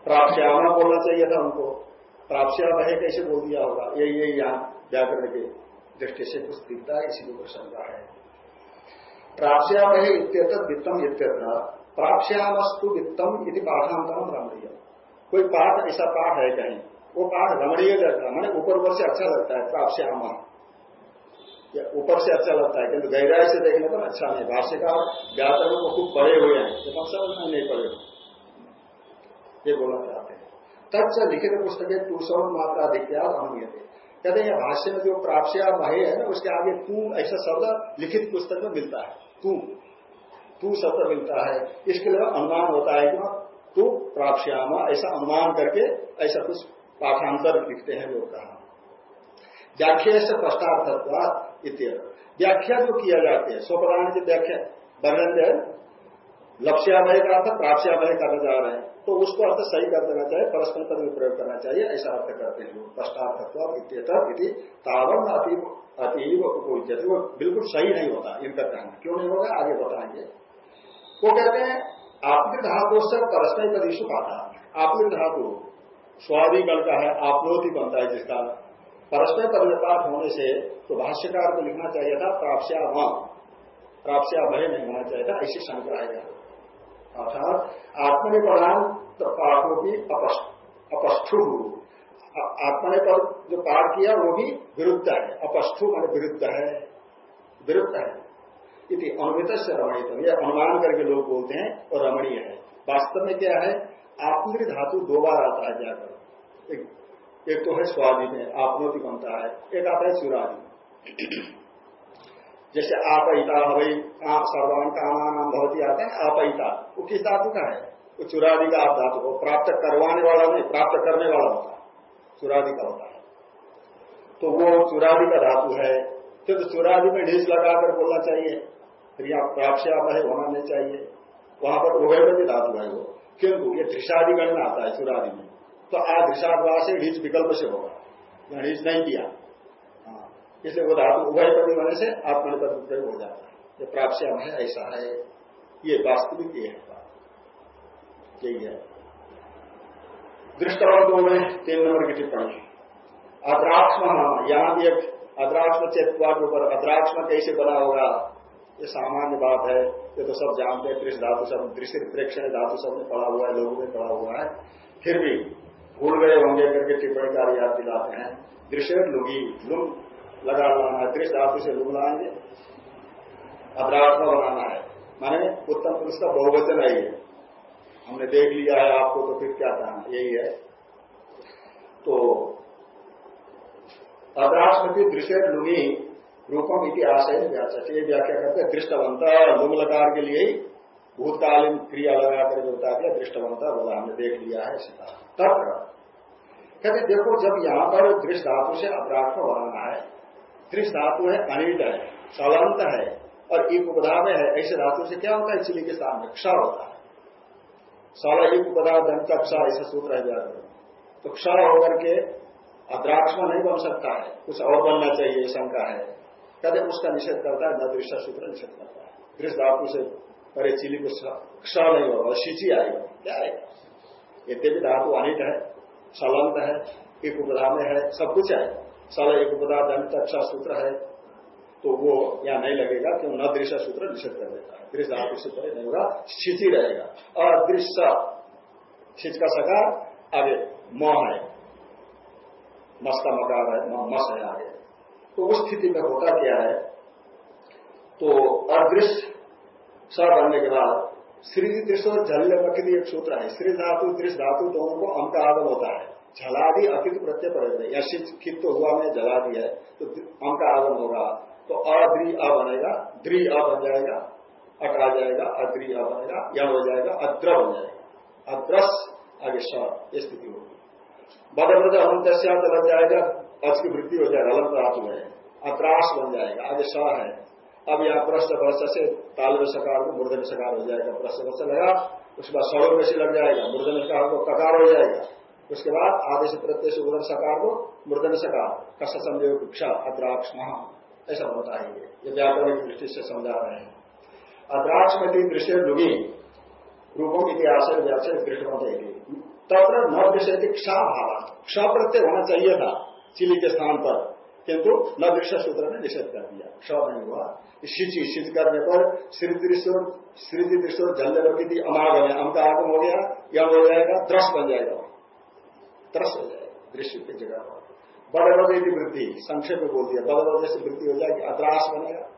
Speaker 1: प्राप्यामा बोलना चाहिए था उनको प्राप्यावहे कैसे बोल दिया होगा? ये ये यहाँ व्याकरण के दृष्टि से कुछ दिखता है इसी को शंका है। प्राप्यावहे इत्यत वित्तम इत्यत्र प्राप्यामस्तु वित्तम यदि पाठांतरम रमणीय कोई पाठ, ऐसा पाठ है कहीं? वो पाठ रमणीय लगता है, मैंने ऊपर ऊपर से अच्छा लगता है प्राप्त आमा ऊपर से अच्छा लगता है, किंतु गहराई से देखने पर अच्छा नहीं। भाष्यकार व्याकरण को खूब पढ़े हुए हैं ये समझ में नहीं पढ़े ये बोलना चाहते हैं। से लिखित पुस्तक टू सौ मात्रा अधिक्या थे कहते हैं भाष्य में जो प्राप्स्या महे है ना, उसके आगे तू ऐसा शब्द लिखित पुस्तक में मिलता है। तू तू शब्द मिलता है। इसके लिए अनुमान होता है कि तू प्राप्स्यामा ऐसा अनुमान करके ऐसा कुछ पाठांतर लिखते हैं लोग कहा। व्याख्या से प्रश्नार्थत्व इत्यादि व्याख्या जो किया जाती है स्वप्रदान की व्याख्या वर्णन लक्ष्यामय का अर्थ प्राप्यामय करने जा रहे हैं। तो उसको अर्थ सही कर देना चाहिए, परस्पर पद में प्रयोग करना चाहिए, ऐसा अर्थ करते हैं लोग। इत्यतः तावन अतीब अतीब उपयुक्त वो बिल्कुल सही नहीं होता इनका कहना क्यों नहीं होगा? आगे बताएँगे। वो कहते हैं, आपने धातु से परस्पर पदीशु पाता आपने धातु स्वादिगण का है आपनोति बनता है जिसका। परस्पर परिपात होने से तो भाष्यकार को लिखना चाहिए था प्राप्स्या प्राप्स्या भय नहीं होना चाहिए था, ऐसी शंका है अर्थात आत्मनिपदान तो पाठों की अपस्थु आत्मने पर जो पाठ किया वो भी विरुद्ध है। अपस्थु मान विरुद्ध है। विरुद्ध है। इति अनुमित से रमणीय यह अनुमान करके लोग बोलते हैं और रमणीय है। वास्तव में क्या है? आत्मृत धातु दो बार आता है जाकर। एक, एक तो है स्वादि में आपनोति बनता है। एक आता है सुरादि जैसे आपहिता हवई सर्वान कामान भवती आते हैं आपहिता वो किस धातु का है? वो चुरादि का आप धातु प्राप्त करवाने वाला नहीं, प्राप्त करने वाला होता है। चुरादि का होता है। तो वो चुरादि का धातु है। फिर तो चुरादि में ढीस लगाकर बोलना चाहिए। फिर यहाँ प्राप्त है होना नहीं चाहिए। वहाँ पर उभय भी धातु है वो। किंतु ये धृषादिगण में आता है चुरादि में। तो आज धृषाद्वा से ढीच विकल्प से होगा। ढीच नहीं किया। इसलिए वो धातु उभय पद होने से आत्मनिपद प्रयोग हो जाता है। ये प्राप्त है, ऐसा है। ये वास्तविक ये है यही है। दृष्टवंतों में तीन नंबर की टिप्पणी। अद्राक्ष्म यहाँ भी एक अद्राक्ष्म चेतवा के ऊपर अद्राक्ष्म कैसे बना होगा? ये सामान्य बात है। ये तो सब जानते हैं, त्रिश धातु सब दृश्य प्रेक्षण धातु सब में पड़ा हुआ है, लोगों में पड़ा हुआ है। फिर भी, भूल गए होंगे करके टिप्पणी कार्य याद दिलाते हैं। दृश्य लुगी लुम लगा लाना है त्रिश धातु से लुम लाएँगे। अपराध बनाना है। माने उत्तम पुरुष का बहुवचन है ये। हमने देख लिया है आपको तो फिर क्या कहना यही है। तो अपराध दृश्य लुंगी रूपम इतिहास है व्याख्या। ये व्याख्या करते हैं, दृष्टवंत लुम लकार के लिए ही भूतकालीन क्रिया लगाकर जो बता दिया दृष्टवंत बोला, हमने देख लिया है सीधा तब कहते देखो जब यहाँ पर दृष्ट धातु से अपराध को बनाना है दृष्ट धातु है, अनिट है सलंत है, और एक उपधा में है, ऐसे धातु से क्या होता है? चिली के सामने क्ष होता है। सल एक उपधा दंत क्ष, ऐसा सूत्र है जाकर तो क्ष होकर के अद्राक्ष में नहीं बन सकता है, कुछ और बनना चाहिए शंका है। कहते उसका निषेध करता है न दृश्य सूत्र निषेध करता है। दृश्य धातु से परे चिली को क्ष नहीं होगा सिंची आएगा क्या आएगा यद्यपि धातु अनिट है, सलंत है, एक उपदा में है, सब कुछ है। सल एक उपदा दंत अच्छा सूत्र है तो वो यहाँ नहीं लगेगा क्यों न दृश्य सूत्र निषेध कर देता है। दृश्य परे नहीं होगा, स्थिति रहेगा। और दृश्य छिच का सकार, आगे म है। मस का मकार है मस है आगे। तो उस स्थिति में होता क्या है? तो अदृश्य स बनने के बाद श्री दृश्य जल्य मक्की एक सूत्र है। श्री धातु, दृश्य धातु दोनों को अंक आगम होता है। जला दी अकित प्रत्यय पर या शिक्षित तो हुआ मैं जला दी है तो अम का आगम होगा। तो अद्री अ बनेगा, द्री, अ बन जाएगा, अट आ जाएगा अद्री अ बनेगा या हो जाएगा, अद्र बन जाएगा। अद्रस, आगे स स्थिति होगी। बदल अनंत लग जाएगा अच की वृद्धि हो जाएगा अलग धातु है अत्रास बन जाएगा, आगे स है। अब यहाँ प्रश्न वर्ष से ताल में सकार को मूर्धन सकार हो जाएगा प्रश्न वर्ष लगा, उसके बाद सड़ों में से लग जाएगा मूर्धन सकार को ककार हो जाएगा। उसके बाद आदेश प्रत्यय से उदन सकार को मृदन सकार कस संयोग, भिक्षा, अद्राक्ष, महा, ऐसा होता है ये ये की दृष्टि से समझा रहे हैं। अद्राक्ष में तीन दृश्य लुगी, रूपों इतिहास व्याख्या दृष्टि देगी तत्र न दृश्य क्षा भाव। क्ष प्रत्यय होना चाहिए था चिली के स्थान पर। किंतु न दृश्य सूत्र ने निषेध कर दिया। क्ष नहीं हुआ। शिचि शीत करने पर श्री दृश्य श्री दृश्य जल लोगी थी अमागम है अम का आगम हो गया यह हो जाएगा द्रस बन जाएगा। त्रस हो जाएगा दृश्य की जगह पर बड़े की वृद्धि, संक्षेप में बोल दिया बड़े से वृद्धि हो जाएगी, अद्रास बनेगा।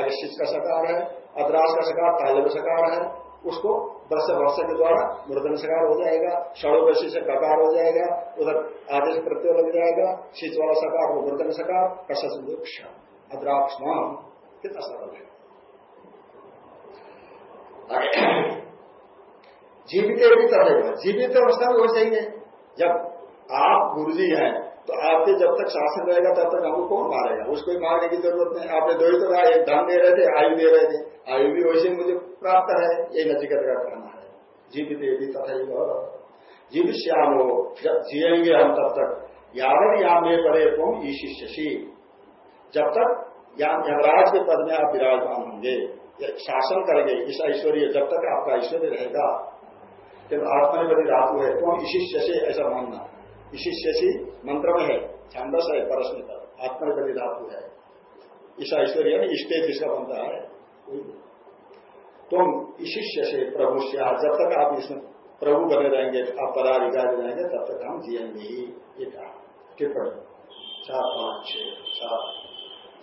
Speaker 1: आगे शिच का सकार है, अद्रास का सकार ताले सकार है, उसको दस वर्ष के द्वारा मृदन सकार हो जाएगा षणोदशी से ककार हो जाएगा, उधर आदेश प्रत्यय लग जाएगा शीच वाला सकार वो मृदन सकार कश अद्राक्ष कितना सरल है। (clears throat) जीवित भी तथा जीवित अवस्था में हो चाहिए जब आप गुरुजी हैं तो आपके जब तक शासन रहेगा, तब तक हमको कौन मारेगा? उसको ही मारने की ज़रूरत नहीं। आपने दो ही तो एक धन दे रहे थे, आयु दे रहे थे। आयु भी वैसे मुझे प्राप्त है, ये नजीकत का कहना है। जीवित भी तथा जीवित श्याम हो जब जियेंगे हम तब तक। यावत या में परे शशि जब तक यमराज के पद में आप विराजमान होंगे शासन करेंगे इस ऐश्वर्य जब तक आपका ऐश्वर्य रहेगा। जब आत्मनिर्भर धातु है तो इशिष्य से ऐसा मानना। इशिष्य से मंत्र में है, छांदस है परस्म पर धातु है। ईसा ऐश्वर्य में इष्टे जिसका बनता है। तुम इशिष्य से प्रभु से जब तक आप इसमें प्रभु बने रहेंगे, आप पदाधिकारी रहेंगे तब तक हम जिएँगे ही। ये कहा चार, पाँच छह सात।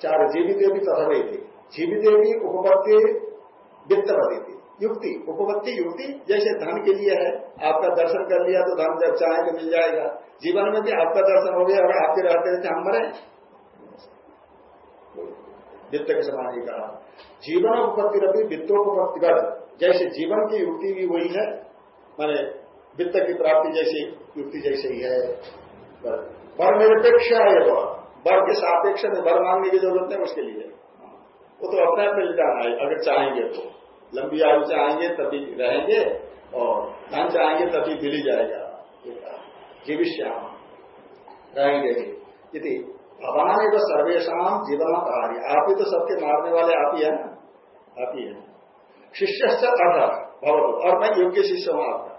Speaker 1: चार, जीवित देवी तथा थी जीवित देवी उपपत्ति वित्तपति थी। युक्ति उपपत्ति युक्ति, जैसे धन के लिए है, आपका दर्शन कर लिया तो धन जब चाहे तो मिल जाएगा। जीवन में भी आपका दर्शन हो गया और आपके रहते रहते हम मरे। वित्त के समान ही कहा। जीवन उपपत्ति रवि वित्तोपत्तिगत जैसे जीवन की युक्ति भी वही है, माने वित्त की प्राप्ति जैसी, युक्ति जैसे ही है। पर निरपेक्ष है वह वर। के सापेक्ष में वर मांगने की ज़रूरत नहीं, उसके लिए। वो तो अपने आप मिल जाना है, अगर चाहेंगे तो। लंबी आयु चाहेंगे, तभी रहेंगे, और धन चाहेंगे, तभी मिल जाएगा। जीविश्याम रहेंगे यदि भगवान तो सर्वेशम जीवन कहानी आप ही तो सबके मारने वाले आप ही है ना? आप ही है। शिष्य से अर्थ भगवत और मैं योग्य शिष्य हूँ आपका।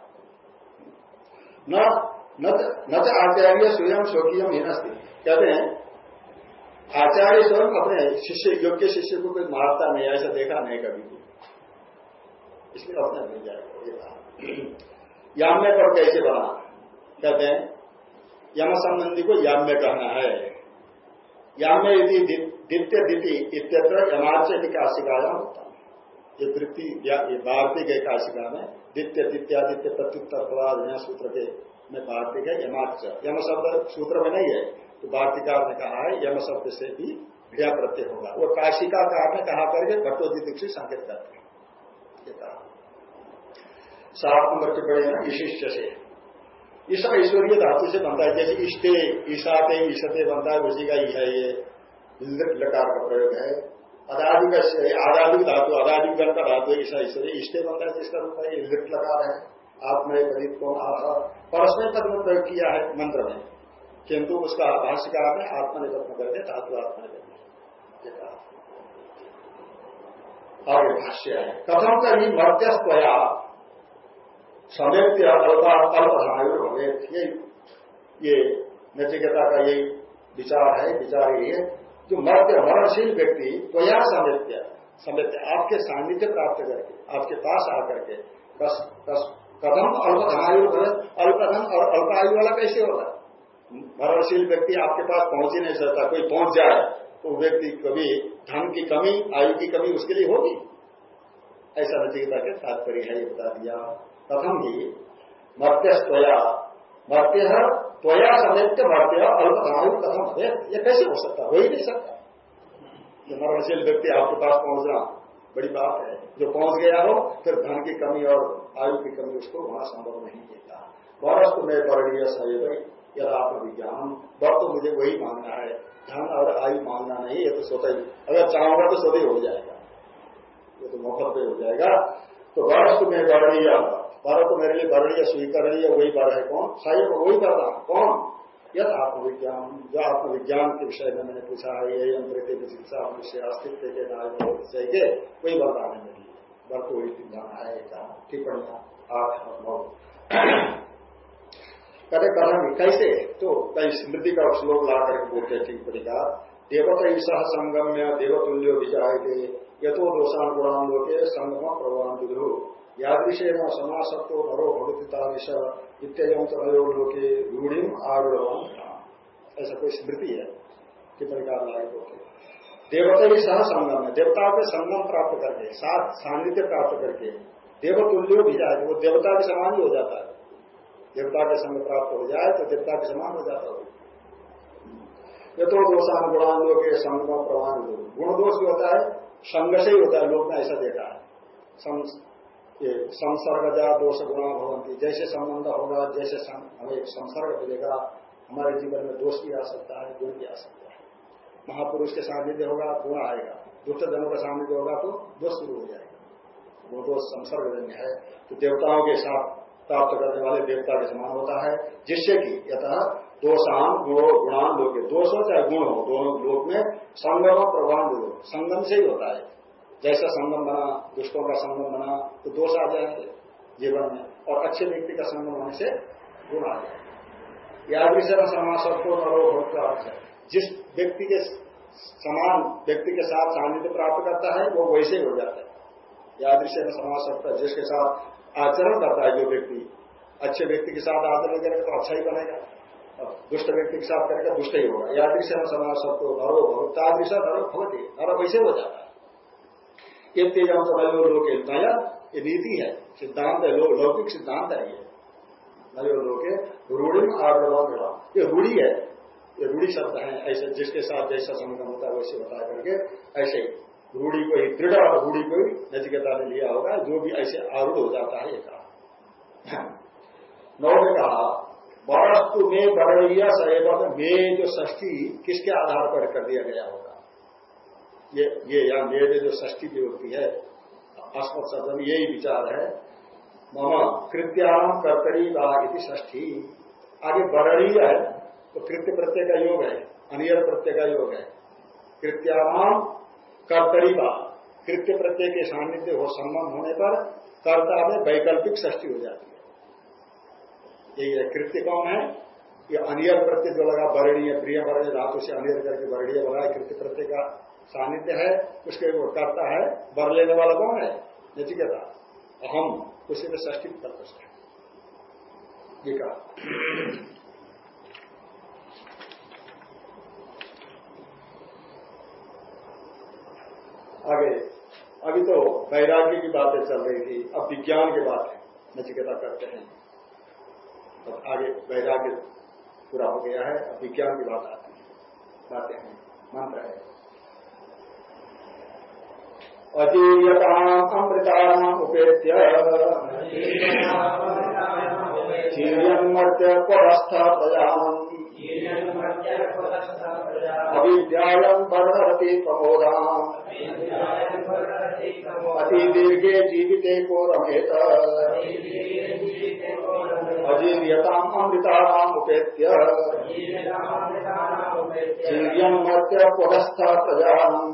Speaker 1: न तो आचार्य स्वयं स्वकीय हीनस्ती कहते हैं, आचार्य स्वयं अपने शिष्य, योग्य शिष्य को कोई मारता नहीं ऐसा देखा नहीं कभी। भी इसलिए अपना मिल जाएगा याम्य पर कैसे बना? कहते हैं यम संबंधी को याम्य कहना है। याम्य यदि द्वितीय दिति इत्यत्र यमार्च काशिकाया होता ये वृत्ति, ये भारतीय के काशिका में द्वितीय द्वितीयादित्य प्रत्युत्तर पदार्थ सूत्र के में भारतीय है यमार्च। यम शब्द सूत्र में नहीं है तो भारतीकार ने कहा है, यम शब्द से भी क्रिया प्रत्यय होगा। वो काशिका कार ने कहा करके भट्टोदित से संकेत करते हैं। सात नंबर के बड़े ना विशिष्ट से। ईशा ईश्वरीय धातु से बनता है, जैसे इष्टे ईशाते ईशते बनता है, उसी का ही है ये लकार का प्रयोग है। अदाधिक आदाधिक धातु अदाधिक गण का धातु ईशा ईश्वरी इष्टे बनता है, जिसका रूप है लिट लकार है। आत्मय पदित को परस्मय पद में प्रयोग किया है मंत्र में। किंतु उसका भाष्यकार में आत्मनिर्भर करके धातु आत्मनिर्भर और भाष्य है। कथम कहीं मध्यस्थया समेत्य अल्पा अल्पधायु भवेत ये ये नचिकेता का यही विचार है विचार यही है जो मध्य मरणशील व्यक्ति तो यह समेत्य समेत्य आपके सान्निध्य प्राप्त करके आपके पास आकर के बस बस कदम अल्पधनायु अल्पधन और अल्पायु वाला कैसे होगा मरणशील व्यक्ति आपके पास पहुँच ही नहीं सकता कोई पहुँच जाए तो व्यक्ति कभी धन की कमी आयु की कमी उसके लिए होगी ऐसा नचिकेता के तात्पर्य है ये बता दिया प्रथम ही मत्यस्तया भर्त्य है त्वया सदैत्य भर्त्य अल्पतायु कथम है ये कैसे हो सकता हो? ही नहीं सकता। जो मरणशील व्यक्ति आपके पास पहुँचना बड़ी बात है। जो पहुँच गया हो, फिर धन की कमी और आयु की कमी उसको वहाँ संभव नहीं देता। वर्ष तो मैं वर्णीय सहयोग यदा विज्ञान वर तो मुझे वही मांगना है। धन और आयु मांगना नहीं, ये तो स्वतः ही। अगर चाहूँगा तो स्वतः हो जाएगा। ये तो मौका पे हो जाएगा। तो वर्ष मैं वर्णीय वर तो मेरे लिए वर्णीय स्वीकरणीय वही वर है कौन? सहयोग वही करना कौन? यद आत्मविज्ञान। जो आत्मविज्ञान के विषय में मैंने पूछा है ये यंत्र शिक्षा मनुष्य अस्तित्व के नाय के कोई वरदान है मेरे लिए वर को वही जाना है टिप्पणियाँ आठ और नौ। करे करेंगे कैसे? तो कई स्मृति का श्लोक ला करके बोलते, टिप्पणी का। देवत सह संगम्य, देवतुल्यो विचार के यथो दोषान गुणान लोके संगम प्रवान विद्रु यादृशेन समासत्व नरो भगवतितादिश इत्यादि तयो लोके रूढ़िम आरूढ़वान ऐसा कोई स्मृति है? का लायक होते देवता ही सह संगम है। देवता के संगम प्राप्त करके, साथ सान्निध्य प्राप्त करके देवतुल्यो भी जाए वो देवता के समान ही हो जाता है। देवता के संग प्राप्त हो जाए तो देवता के समान हो जाता हो। ये तो दोषान गुणांगों के संग प्रमाण गुण दोष भी होता है संग से ही होता है, लोग ने ऐसा देखा है। संसर्गजा दोष गुणा भवंती जैसे संबंध होगा, जैसे हमें संसर्ग मिलेगा, हमारे जीवन में दोष भी आ सकता है, गुण भी आ सकता है। महापुरुष के सानिध्य होगा, गुण आएगा। दुष्ट जनों का सानिध्य होगा तो दोष शुरू हो जाएगा। वो दोष संसर्गजन्य है। तो देवताओं के साथ प्राप्त करने वाले देवता के समान होता है, जिससे कि यथा दोषान गुणो गुणान लोग दोष हो चाहे गुण हो, दोनों लोग में संगम प्रभाव संगम से ही होता है। जैसा संगम बना, दुष्टों का संगम बना तो दोष आ जाएँगे जीवन में, और अच्छे व्यक्ति का संगम होने से गुण आ जाएगा। या विषय समास को नरो जिस व्यक्ति के समान, व्यक्ति के साथ सानिध्य प्राप्त करता है, वो वैसे ही हो जाता है। या विषय में समाज जिसके साथ आचरण करता है जो व्यक्ति। अच्छे व्यक्ति के साथ आचरण करेगा तो अच्छा ही बनेगा दुष्ट व्यक्ति के साथ करेगा, दुष्ट ही होगा। या दृश्य में समाज सबको नरो भगवता दृश्य नरो भगवती नरो वैसे हो जाता है। ये तेज नयो लोग नया, ये नीति है, सिद्धांत है लौकिक सिद्धांत है ये। नयो लोके रूढ़ी आग्रह ये रूढ़ी है, ये रूढ़ी शब्द है, ऐसे जिसके साथ जैसा संगम होता है, वैसे बता करके, ऐसे रूढ़ी को ही, दृढ़ और रूढ़ी को ही नचिकेता ने लिया होगा, जो भी ऐसे आरूढ़ हो जाता है, ये कहा। नौ ने कहा वस्तु में बरड़िया सैवक में जो षष्ठी किसके आधार पर कर दिया गया होगा? ये ये मेरे जो ष्टी होती है अस्मत सदन यही विचार है। मम कृत्याम कर्तरी इति षष्ठी। आगे बरड़ीय है तो कृत्य प्रत्यय का योग है अनियर प्रत्यय का योग है। कृत्याम कर्तरीबा कृत्य प्रत्यय के सान्निध्य हो, संबंध होने पर कर्ता में वैकल्पिक षष्टि हो जाती है। यही है, कृत्य कौन है? ये अनियर प्रत्यय जो लगा बरणीय प्रिय वर्णीय धातु से अनियर करके वर्णीय बना कृत्य प्रत्यय का सानिध्य है, उसके वो करता है बर लेने वाला कौन है? नचिकेता। हम उसी में षष्टि कर सकते ये कहा। आगे, अभी तो वैराग्य की बातें चल रही थी, अब विज्ञान की बात है, नचिकेता करते हैं। अब आगे वैराग्य पूरा हो गया है, अब विज्ञान की बात आती है। बातें हैं, मंत्र है। अजीयताम अमृता उपेत्य चीर्यमर्त्य परस्थ प्रजानम अविद्यालम अति दीर्घे जीविते को रमेत अजीर्यताम अमृतानाम उपेत्य वीर्यम मर्त्य पुरस्थ प्रजानम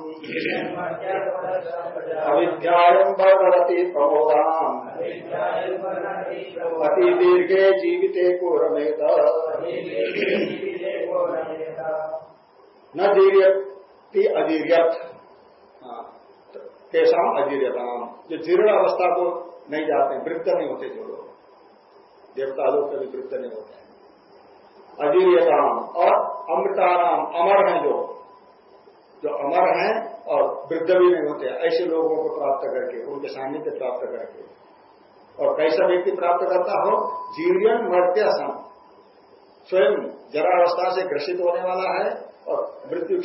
Speaker 1: अविद्यायम प्रमोदाम अति दीर्घे जीविते को रमेत न दीर्यति अदीर्यत। कैसा अजीर्यताम जो जीर्ण अवस्था को नहीं जाते, वृत्त नहीं होते जो लोग। देवता लोग कभी वृत्त नहीं होते हैं। अजीर्यताम और अमृताराम अमर हैं जो। जो अमर हैं और वृद्ध भी नहीं होते। ऐसे लोगों को प्राप्त करके, उनके सानिध्य प्राप्त करके। और कैसा व्यक्ति प्राप्त करता हो? जीर्यन मर्त्य सम स्वयं जरावस्था से ग्रसित होने वाला है और मृत्यु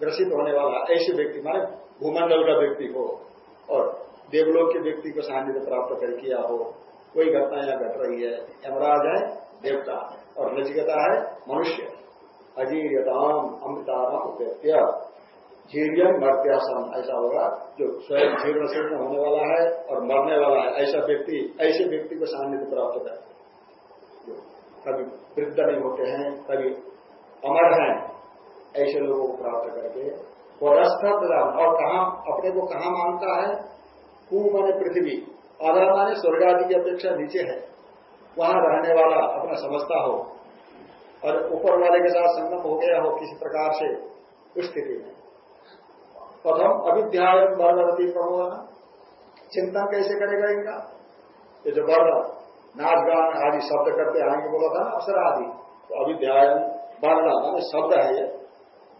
Speaker 1: ग्रसित होने वाला ऐसे व्यक्ति, माने भूमंडल का व्यक्ति हो और देवलोक के व्यक्ति को सान्निध्य प्राप्त कर किया हो। कोई घटना यहाँ घट रही है, यमराज है, देवता और नचिकता है, मनुष्य अजीर्यताम अमृताम उपेत्य। जीर्यम मर्त्यासन ऐसा होगा, जो स्वयं जीर्ण शीर्ण होने वाला है और मरने वाला है, ऐसा व्यक्ति, ऐसे व्यक्ति को सान्निध्य प्राप्त कर कभी वृद्ध नहीं होते हैं, कभी अमर हैं, ऐसे लोगों को प्राप्त करके। वो रस्थ और कहा, अपने को कहा मानता है? कु पृथ्वी। आधार माने स्वर्ग आदि की अपेक्षा नीचे है, वहाँ रहने वाला अपना समझता हो और ऊपर वाले के साथ संगम हो गया हो किसी प्रकार से, उस स्थिति में। प्रथम अविध्याय वर्णवती प्रबोधन चिंतन कैसे करेगा इनका? ये जो वर्ण, नाच गान आदि शब्द करते आएँगे, बोला था ना अवसर आदि। तो अविध्याय वर्ण, माने शब्द है ये।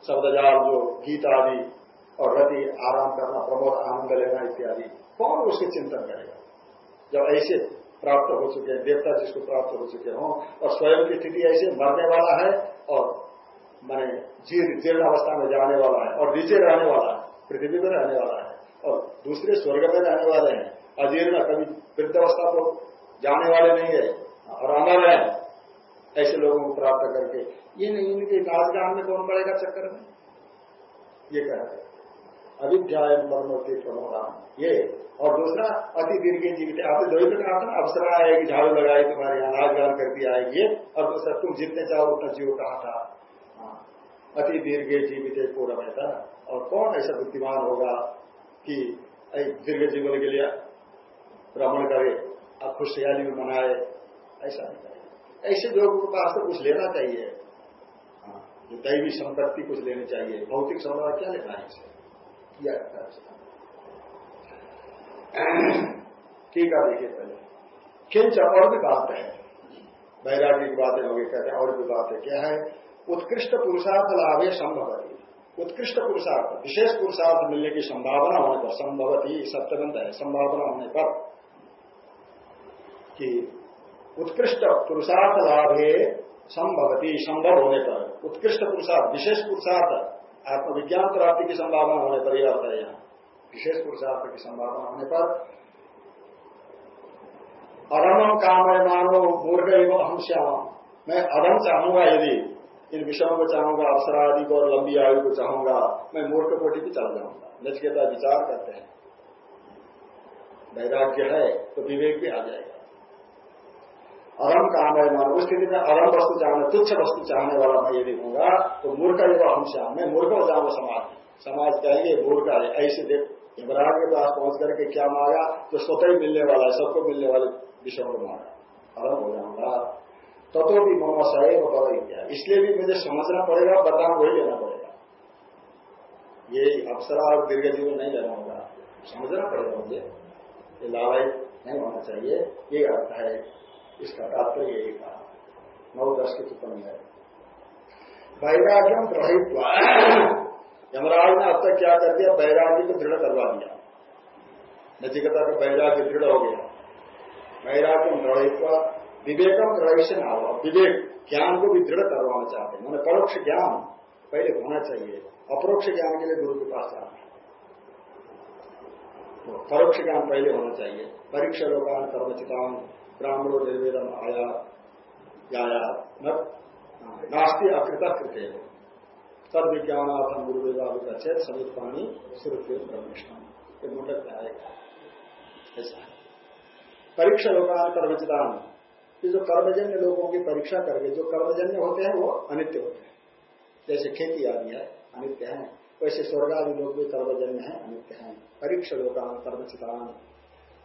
Speaker 1: शब्दजाल जो गीत आदि और रति आराम करना, प्रमोद आनंद लेना इत्यादि। कौन उसके चिंतन करेगा? जब ऐसे प्राप्त हो चुके हैं, देवता जिसको प्राप्त हो चुके हों, और स्वयं की स्थिति ऐसे मरने वाला है और मैंने जीर्ण जीर्ण अवस्था में जाने वाला है और नीचे रहने वाला है, पृथ्वी में रहने वाला है और दूसरे स्वर्ग में रहने वाले हैं। अजीर्ण कभी वृद्ध अवस्था को जाने वाले नहीं है और अमर है। ऐसे लोगों को प्राप्त करके नहीं इनके नाचगान में कौन पड़ेगा चक्कर में? ये कह रहे अविध्याय परमोति प्रमोदान ये। और दूसरा, अति दीर्घ जीवित। आपने दो ही कहा था अवसरा आएगी झाड़ू लगाई, तुम्हारे यहाँ नाच गान करती आएगी और दूसरा, तुम जितने चाहो उतना जीव कहा था? हाँ। अति दीर्घ जीवित पूरा रहता और कौन ऐसा बुद्धिमान होगा कि दीर्घ जीवन के लिए भ्रमण करे, अब खुशहाली में मनाए? ऐसा नहीं करे ऐसे लोगों के पास तो कुछ लेना चाहिए। हाँ। दैवी संपत्ति कुछ लेनी चाहिए। भौतिक संपदा क्या लेना है इसे? किया ठीक है, देखिए, पहले। किंच और भी बात है। वैराग्य की बातें होगी कहते हैं, और भी बात। है क्या है? उत्कृष्ट पुरुषार्थ लाभ है संभव उत्कृष्ट पुरुषार्थ, विशेष पुरुषार्थ मिलने की संभावना होने पर, संभवती सत्यवंत है, संभावना होने पर, कि उत्कृष्ट पुरुषार्थ लाभ संभवती, संभव होने पर, उत्कृष्ट पुरुषार्थ, विशेष पुरुषार्थ आत्मविज्ञान प्राप्ति की संभावना होने पर यह होता है यहाँ। विशेष पुरुषार्थ की संभावना होने पर। अधम काम है मानो मूर्ख एवं हम श्याम मैं अधम चाहूँगा यदि, इन विषयों को चाहूँगा अवसर आदि को और लंबी आयु को चाहूँगा, मैं मूर्ख कोटि भी चल जाऊँगा। नचकेता विचार करते हैं। वैराग्य है तो विवेक भी आ जाएगा। अरम काम है मान स्थिति में अरम वस्तु चाहने, तुच्छ वस्तु चाहने वाला मैं यदि होगा तो मूर्ख है हम श्याम मैं मूर्ख हो जाऊँगा समाज। समाज कहेंगे, मूर्ख है ऐसे देख यमराज के पास पहुँच करके क्या मांगा? जो स्वतः ही मिलने वाला है, सबको मिलने वाले विषयों को मांगा। अरम हो जाऊँगा। तो तो भी मम सैव बड़ा क्या? इसलिए भी मुझे समझना पड़ेगा, बदनाम वही लेना पड़ेगा। ये अप्सरा और दीर्घ जीवन नहीं लेना होगा समझना पड़ेगा मुझे। ये लालय नहीं होना चाहिए। ये अर्थ है। इसका तात्पर्य यही कहा नौ दस की टिप्पणी है वैराग्यम प्रहित यमराज ने अब तक क्या कर दिया? वैराग्य को दृढ़ करवा दिया। नचिकता का वैराग्य दृढ़ हो गया। वैराग्यम दृढ़ित्व विवेकम से ना हो विवेक, ज्ञान को भी दृढ़ करवाना चाहते हैं। मैंने परोक्ष ज्ञान पहले होना चाहिए। अपरोक्ष ज्ञान के लिए गुरु के पास जाना तो परोक्ष ज्ञान पहले होना चाहिए। परीक्षा लोकान कर्मचितान ब्राह्मणो निर्वेदन आया नास्ती अकृत कृत्य तद विज्ञानाथम गुरुवेदा चेत समित पानी सुरक्षित ब्रह्मिष्ठान ये मुंडक में आएगा ऐसा परीक्षा लोकान कर्मचितान ये जो कर्मजन्य लोगों की परीक्षा करके जो कर्मजन्य होते हैं, वो अनित्य होते हैं। जैसे खेती आदि है, अनित्य है। वैसे स्वर्ग आदि लोग भी कर्मजन्य है, अनित्य है। परीक्षा लोकान कर्मचितान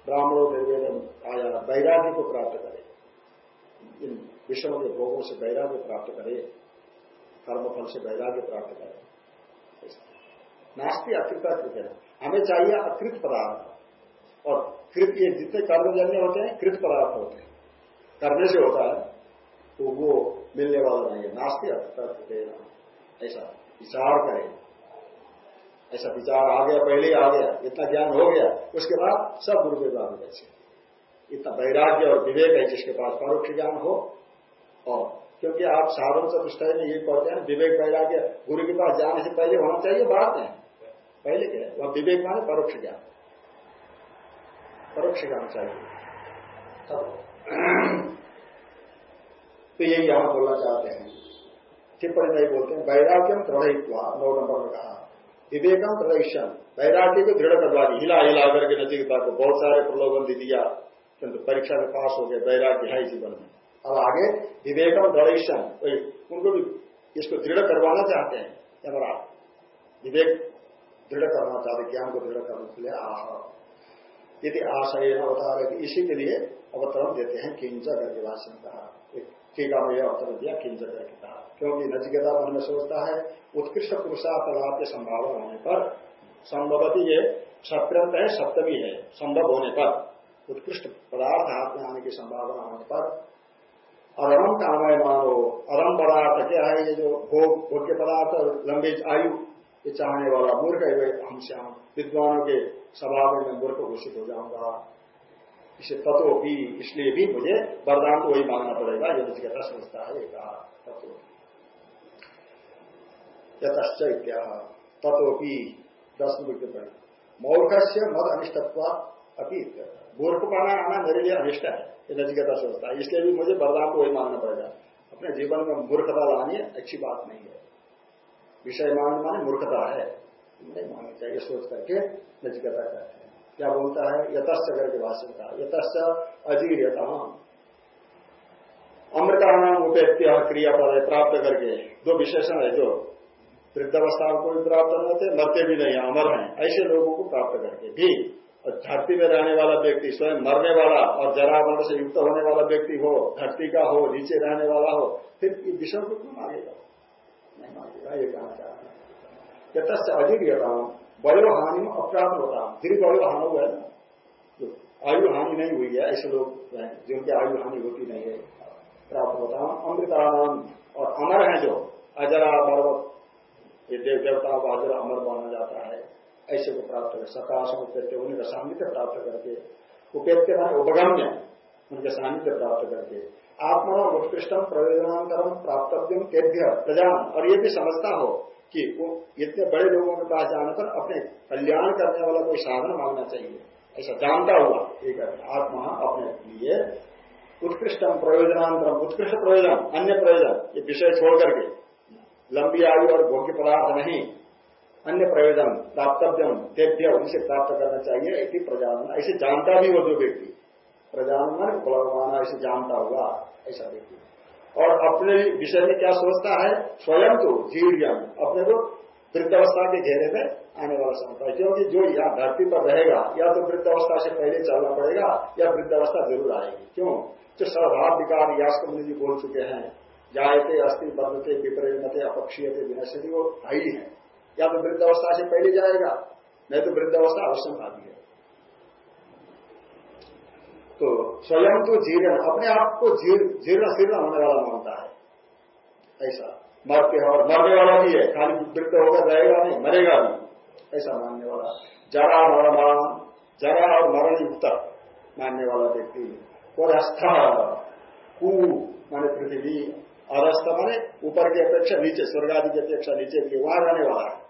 Speaker 1: ब्राह्मणों निर्वेदन आया, वैराग्य को प्राप्त करे। इन विषयों के भोगों से वैराग्य प्राप्त करे, कर्मफल से वैराग्य प्राप्त करे। नास्ती अकृता कृत है हमें चाहिए अकृत पदार्थ। और कृत ये जितने कर्मजन्य होते हैं, कृत पदार्थ होते हैं। करने से होता है तो वो मिलने वाला नहीं है। नास्ती अकृता ऐसा विचार करें। ऐसा विचार आ गया, पहले आ गया, इतना ज्ञान हो गया, उसके बाद सब गुरु के द्वारा जैसे इतना वैराग्य और विवेक है जिसके पास परोक्ष ज्ञान हो, और क्योंकि आप साधन चतुष्टय में ये पढ़ते हैं, विवेक, वैराग्य, गुरु के पास जाने से पहले होना चाहिए बाद में पहले क्या है? वह विवेक माने परोक्ष ज्ञान। परोक्ष ज्ञान चाहिए। तो यही यहाँ बोलना चाहते हैं। टिप्पणी नहीं बोलते हैं, वैराग्यम दृढ़ नौ नंबर में कहा। विवेकम प्रदर्शन वैराग्य को दृढ़ करवा दी हिला हिला करके नचिकता को बहुत सारे प्रलोभन दे दिया। किंतु परीक्षा में पास हो गए वैराग्य है जीवन में अब आगे विवेकम दृढ़ उनको भी इसको दृढ़ करवाना चाहते हैं यमराज विवेक दृढ़ करना चाहते ज्ञान को दृढ़ करने के लिए आह यदि आशय अवतार है इसी के लिए अवतरण देते हैं किंच भाषण कहा। टीका में यह अवतरण दिया किंच करके क्योंकि नचिकेता मन में सोचता है, उत्कृष्ट पुरुषार्थ लाभ के संभावना होने पर, संभवती ये सप्यंत है, सप्तमी है, संभव होने पर, उत्कृष्ट पदार्थ हाथ में आने की संभावना होने पर अधम कामय मानो अरम पदार्थ क्या है, ये जो भोग, भोग्य पदार्थ, लंबी आयु, ये चाहने वाला मूर्ख है हम श्याम, विद्वानों के स्वभाव में मूर्ख घोषित हो जाऊँगा। इसे तत्व भी इसलिए भी मुझे वरदान को वही मांगना पड़ेगा, ये कहता समझता है कहा, तत्व। यतश्च तत्वी दस मिनट पहले। मौर्ख से मद अनिष्टत्व अभी मूर्ख पाना आना मेरे लिए अनिष्ट है, ये नजिकता सोचता है। इसलिए भी मुझे वरदान को वही मानना पड़ेगा। अपने जीवन में मूर्खता लानी अच्छी बात नहीं है। विषय मान माने मूर्खता है। नहीं मानना चाहिए, सोच करके नजिकता कहते हैं। क्या बोलता है? यतश्च करके भाषण का यतश्च अजीर्यता अमृता नाम उपेत्य क्रिया पद प्राप्त करके दो विशेषण है, जो वृद्धावस्था को भी प्राप्त नहीं होते, मरते भी नहीं, अमर हैं, ऐसे लोगों को प्राप्त करके भी और धरती में रहने वाला व्यक्ति, स्वयं मरने वाला और जरा मर से युक्त होने वाला व्यक्ति हो, धरती का हो, नीचे रहने वाला हो, फिर विषय को क्यों मांगेगा नहीं मांगेगा ये कहना चाह रहे हैं। तस्य अधिक हूँ बड़ो हानि में अपराध होता हूँ। फिर बड़ो हानि हुआ है ना आयु हानि नहीं हुई है, ऐसे लोग हैं जिनकी आयु हानि होती नहीं है। प्राप्त होता हूँ। अमृतान और अमर है जो, अजरा, पर्वत, ये देव देवता को अजरा, अमर माना जाता है। ऐसे को प्राप्त कर, सकाश उपेत्य उनका सामिध्य प्राप्त करके उपेत्य मान उपगम्य, उनके सामिध्य प्राप्त करके। आत्मा उत्कृष्टम प्रयोजनांतरम प्राप्तव्यम तेभ्य प्रजान और ये भी समझता हो कि वो इतने बड़े लोगों के पास जाने पर अपने कल्याण करने वाला कोई साधन मांगना चाहिए। ऐसा जानता हुआ एक आत्मा अपने लिए उत्कृष्टम प्रयोजनांतरम उत्कृष्ट प्रयोजन, अन्य प्रयोजन, ये विषय छोड़ करके लंबी आयु और भोग्य पदार्थ नहीं, अन्य प्रयोजन प्राप्तव्यम तेभ्य, उनसे प्राप्त करना चाहिए, ऐसी प्रजान ऐसे जानता भी हो जो व्यक्ति प्रजान मन ऐसे जानता हुआ, ऐसा व्यक्ति। और अपने विषय में क्या सोचता है? स्वयं तो जीवियम अपने को वृद्धावस्था के घेरे में आने वाला समझता है। क्योंकि जो यहाँ धरती पर रहेगा, या तो वृद्धावस्था से पहले चलना पड़ेगा, या वृद्धावस्था ज़रूर आएगी। क्यों? जो स्वभाव विकार यास्क मुनि जी बोल चुके हैं, जायते अस्थि बदलते विपरीत अपक्षीयते, विनश्यति, वो भाई है। या तो वृद्धावस्था से पहले जाएगा, नहीं तो वृद्धावस्था अवश्य आती है। तो स्वयं तो जीर्ण अपने आप को जीर्ण शीर्ण होने वाला मानता है। ऐसा। मरते और मरने वाला भी है। खाली वृद्ध होकर रहेगा नहीं, मरेगा भी ऐसा मानने वाला। जरा मरण जरा और मरण युक्त, मानने वाला व्यक्ति और अस्था कु माने पृथ्वी, अरस्थ माने ऊपर की अपेक्षा नीचे स्वर्ग आदि की अपेक्षा नीचे की वहाँ रहने वाला है।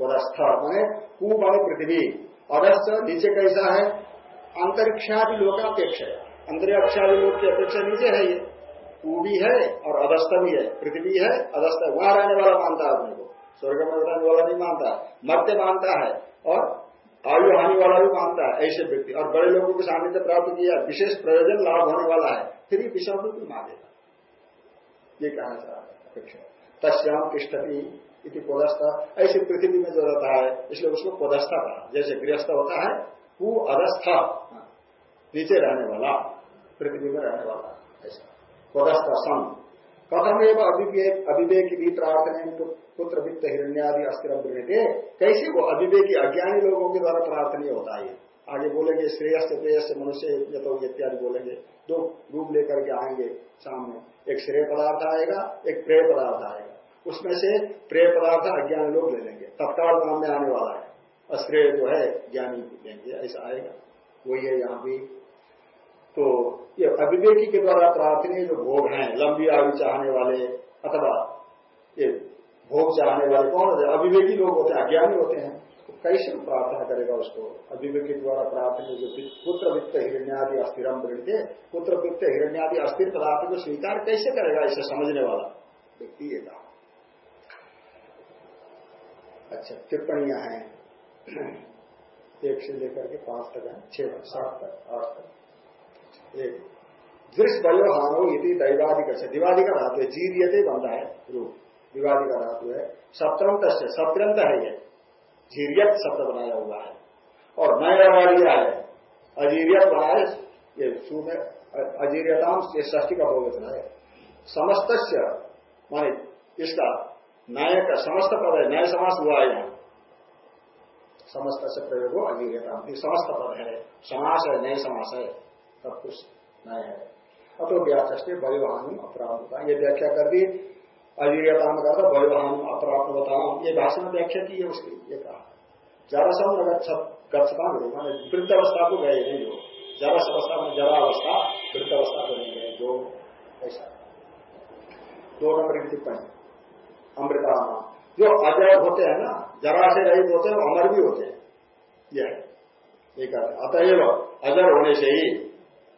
Speaker 1: वरस्थ माने कु माने पृथ्वी। अरस्थ नीचे कैसा है? अंतरिक्षादि लोकापेक्षा। अंतरिक्षादि लोग की अपेक्षा नीचे है ये। भी है और अदस्थ भी है। पृथ्वी है अदस्थ वहाँ रहने वाला मानता है अपने को। स्वर्ग में रहने वाला नहीं मानता मध्य मानता है और आयु हानि वाला भी मानता है ऐसे व्यक्ति। और बड़े लोगों के सामने प्राप्त किया, विशेष प्रयोजन लाभ होने वाला है। फिर ये विषय को क्यों मानेगा ये कहना चाह रहे अपेक्षा तस्याम तिष्ठती इति ऐसे पृथ्वी में जो रहता है, इसलिए उसको पदस्था कहा। जैसे गृहस्थ होता है, वो अधस्था। नीचे रहने वाला पृथ्वी में रहने वाला, ऐसा। पदस्थ सम कथम एवं अभिवेक अविवेकी भी प्रार्थना पुत्र वित्त हिरण्यादि अस्थिर कैसे वो अविवेकी अज्ञानी लोगों के द्वारा प्रार्थनीय होता है? आगे बोलेंगे श्रेयस प्रेयस मनुष्य तो इत्यादि बोलेंगे। दो रूप लेकर के आएँगे सामने। एक श्रेय पदार्थ आएगा, एक प्रेय पदार्थ आएगा। उसमें से प्रेय पदार्थ अज्ञान लोग ले लेंगे। तत्काल काम में आने वाला है। अश्रेय जो है, ज्ञानी लेंगे ऐसा आएगा। वही है यहाँ भी तो ये अविवेकी के द्वारा प्रार्थनीय जो भोग हैं, लंबी आयु चाहने वाले, अथवा ये भोग चाहने वाले कौन होते हैं? अविवेकी लोग होते हैं, अज्ञानी होते हैं। तो कैसे प्रार्थना करेगा उसको? अविवेकी द्वारा प्रार्थना जो पुत्र वित्त हिरण्यादि अस्थिरम वृद्धि पुत्र वित्त हिरण्यादि अस्थिर पदार्थ को स्वीकार कैसे करेगा? इसे समझने वाला। व्यक्ति ये कहा अच्छा टिप्पणियाँ हैं। एक से लेकर के पाँच तक है, छह तक, सात तक, आठ तक। एक दृश्य वयो हानो यदि दैवादिक से। का धातु है जीरियते बनता है, रूप। दिवादी का धातु है सप्तरंत से सप्तरंत है ये। जीरियत शब्द बनाया हुआ है। और नया वालिया है अजीरियत बना है, ये सू में अजीरियताम ये ष्टी का बहुवचन है। समस्त माने इसका नय का समस्त पद है नए समास हुआ है यहाँ। समस्त से प्रयोग हो अजीरियता समस्त पद है, समास है नए समास है। सब कुछ नए है। अतो व्याचे वयोहानी अपराध ये व्याख्या कर दी। अजीरियता में कहा वयोहानी अपराध बताओ ये भाषण में व्याख्या की है उसकी, ये कहा। जरा सम गच्छता मैंने वृद्ध अवस्था को गए नहीं जो जरा अवस्था में जरा अवस्था, वृद्ध अवस्था को नहीं गए। जो ऐसा। दो नंबर की टिप्पणी। अमृता जो अजय होते हैं ना, जरा से रहित होते हैं वो अमर भी होते हैं। यह अतएव अजर होने से ही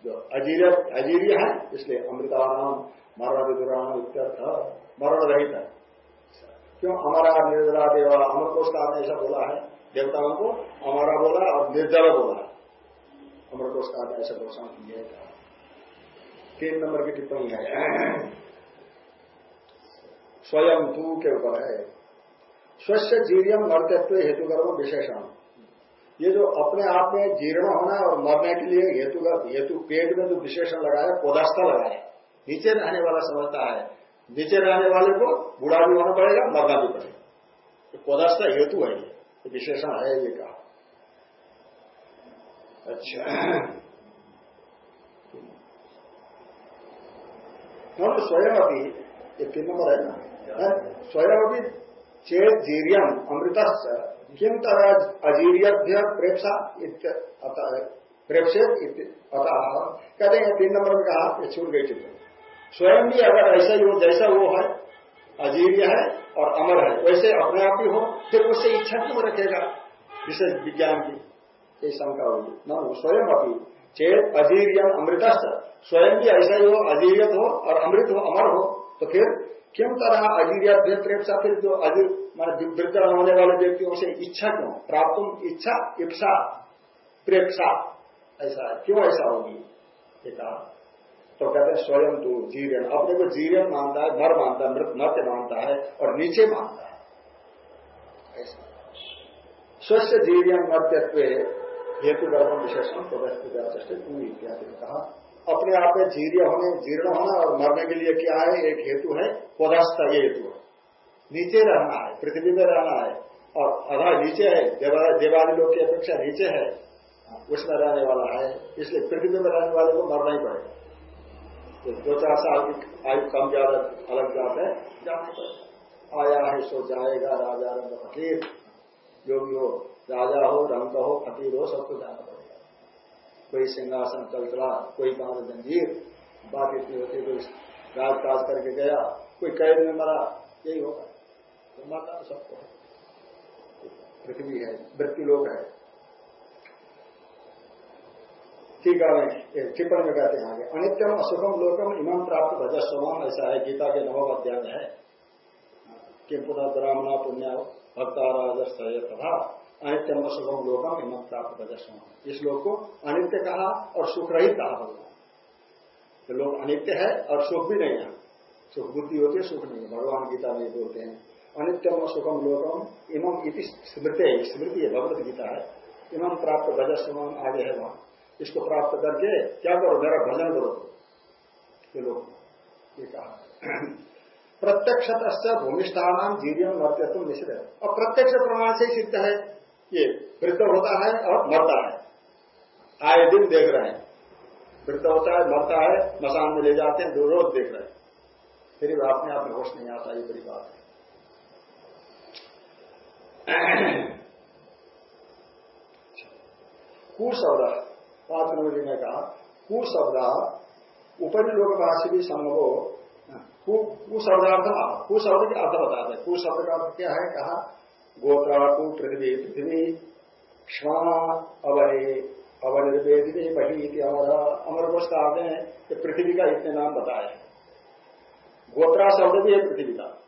Speaker 1: जो अजीर अजीर्य है, इसलिए अमृतानाम मरण विदुराम इत्यर्थ मरण रहित है। क्यों? अमरा निर्जला देवा अमर का ऐसा बोला है, देवताओं को अमरा बोला और निर्जल बोला अमर कोष का ऐसा घोषणा की है। तीन नंबर की टिप्पणी है। स्वयं तू के ऊपर है। स्वच्छ जीर्यम मर्तत्व हेतु विशेषण ये जो अपने आप में जीर्ण होना और मरने के लिए हेतु हेतु पेट में जो विशेषण लगाया पौधास्था लगाया, नीचे रहने वाला समझता है। नीचे रहने वाले को बूढ़ा भी होना पड़ेगा, मरना भी पड़ेगा। पौधास्था हेतु है ये विशेषण है ये कहा। अच्छा। (clears throat) स्वयं अभी ये तीन नंबर है? ना स्वयं चेत जीरियम अमृत किम तरह अजीरियभ्य प्रेक्षा प्रेक्षित अतः कहते हैं, तीन नंबर में कहा छूट गई चित्र स्वयं भी अगर ऐसा ही हो, जैसा वो है अजीर्य है और अमर है, वैसे अपने आप ही हो, फिर उससे इच्छा क्यों रखेगा? विशेष विज्ञान की शंका होगी। न स्वयं अपनी। चेत अजीरियम अमृत स्वयं भी ऐसा ही हो अजीरियत हो और अमृत हो, अमर हो तो फिर क्यों तरह अजीरिया प्रेक्षा फिर जो अजीर मान वृद्ध होने वाले व्यक्तियों से इच्छा क्यों? प्राप्त इच्छा, इप्सा प्रेक्षा ऐसा है। क्यों ऐसा होगी? कहा तो कहते हैं, स्वयं तो जीवन। अपने को जीवन मानता है नर मानता है, मृत नृत्य मानता है और नीचे मानता है। ऐसा। स्वस्थ जीवन हेतु गर्भ विशेषण प्रदर्शित कहा? अपने आप में जीर्य होने, जीर्ण होना और मरने के लिए क्या है? एक हेतु है पौधास्थ ये हेतु है। नीचे रहना है, पृथ्वी में रहना है। और अधा नीचे है देवादी लोग की अपेक्षा नीचे है। उसमें रहने वाला है, इसलिए पृथ्वी में रहने वाले को मरना ही पड़ेगा। तो दो चार साल की आयु कम ज़्यादा, अलग जाते हैं। जाना पड़ेगा आया है सो जाएगा, राजा रंग फकीर। योगी हो, राजा हो, रंग हो, फकीर हो सबको जाना पड़ेगा कोई सिंहासन चला कोई बाँध जंजीर बात इतनी होती कोई राज काज करके गया, कोई कैद में मरा, यही होगा तो माता तो सबको पृथ्वी है, वृत्ति लोग है। ठीक है टिप्पण में कहते हैं आगे। अनित्यम अशुभम लोकम इमाम प्राप्त भजस्वम ऐसा है, गीता के नवम अध्याय है। कि पुनः ब्राह्मणा पुण्य भक्ता राजस्थ तथा अनित्यम शुभम लोकम हिमत प्राप्त प्रदर्शन। इस लोक को अनित्य कहा और सुख रहित कहा भगवान तो लोग अनित्य है और सुख भी नहीं है। सुख बुद्धि होती है, सुख नहीं है। भगवान गीता में बोलते हैं। अनित्यम सुखम लोकम इमम इति स्मृति है स्मृति है भगवत गीता है। इमम प्राप्त भजस्व आगे है वहाँ। इसको प्राप्त करके क्या करो? मेरा भजन करो। ये लोग ये कहा। (clears throat) प्रत्यक्ष भूमिष्ठान जीवन निश्चित है और प्रत्यक्ष प्रमाण से सिद्ध है। ये वृद्ध होता है और मरता है। आए दिन देख रहे हैं। वृद्ध होता है, मरता है मसान में ले जाते हैं, दो रोज देख रहे हैं। फिर भी अपने आप में होश नहीं आता, ये बड़ी बात है। कुशब्द, पाँच नंबर जी ने कहा, कुशब्द ऊपरी लोकवासी भी संभव कुशब्दार्थ कुशब्द के अर्थ बताते हैं। कुशब्द का अर्थ क्या है? कहा गोत्र कु पृथ्वी पृथ्वी क्षमा अवरे अवनिर्वेदिनी बही अमर अमर कोश का आपने कि पृथ्वी का इतने नाम बताए गोत्रा शब्द भी है पृथ्वी का।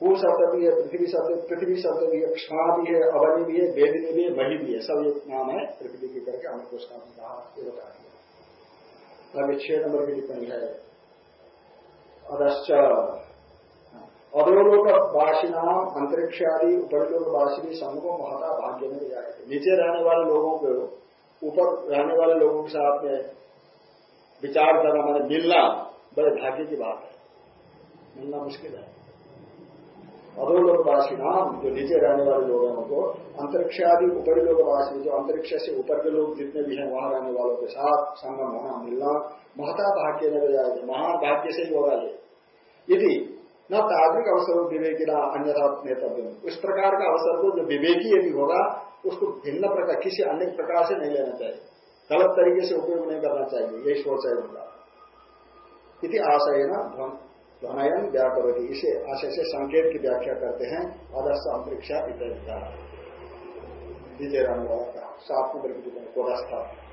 Speaker 1: कु शब्द भी है, पृथ्वी शब्द पृथ्वी शब्द भी है, क्षमा भी है, अवनी भी है वेदिनी भी है, मही भी है। सब एक नाम है पृथ्वी के करके अमर कोश का कहा बता दिया। अब छह नंबर की टिप्पणी है। अदश्च अधोलोक वासिनाम अंतरिक्ष आदि उपरलोक वासिनी समूह महता भाग्य में जाएँगे नीचे रहने वाले लोगों को, ऊपर रहने वाले लोगों के साथ में विचार करना मैंने मिलना बड़े भाग्य की बात है। मिलना मुश्किल है। अधोलोकवासी नाम जो नीचे रहने वाले लोग हैं उनको अंतरिक्ष आदि ऊपरी लोकवासी जो अंतरिक्ष से ऊपर के लोग जितने भी हैं, वहाँ रहने वालों के साथ संगम होना, मिलना, महता भाग्य में जाएगा महान भाग्य से ही होगा ये। यदि न तात्विक अवसर विवेकीना अन्यथा नेतव्य इस प्रकार का अवसर को जो विवेकी यदि होगा, उसको भिन्न प्रकार, किसी अन्य प्रकार से नहीं लेना चाहिए। गलत तरीके से उपयोग नहीं करना चाहिए, यही सोच है उनका। इति आशय न ध्वनयन व्याकरती। इसे आशय से संकेत की व्याख्या करते हैं। अदस्थ अंतरिक्षा इतना विजय रहने वाला का सात नंबर की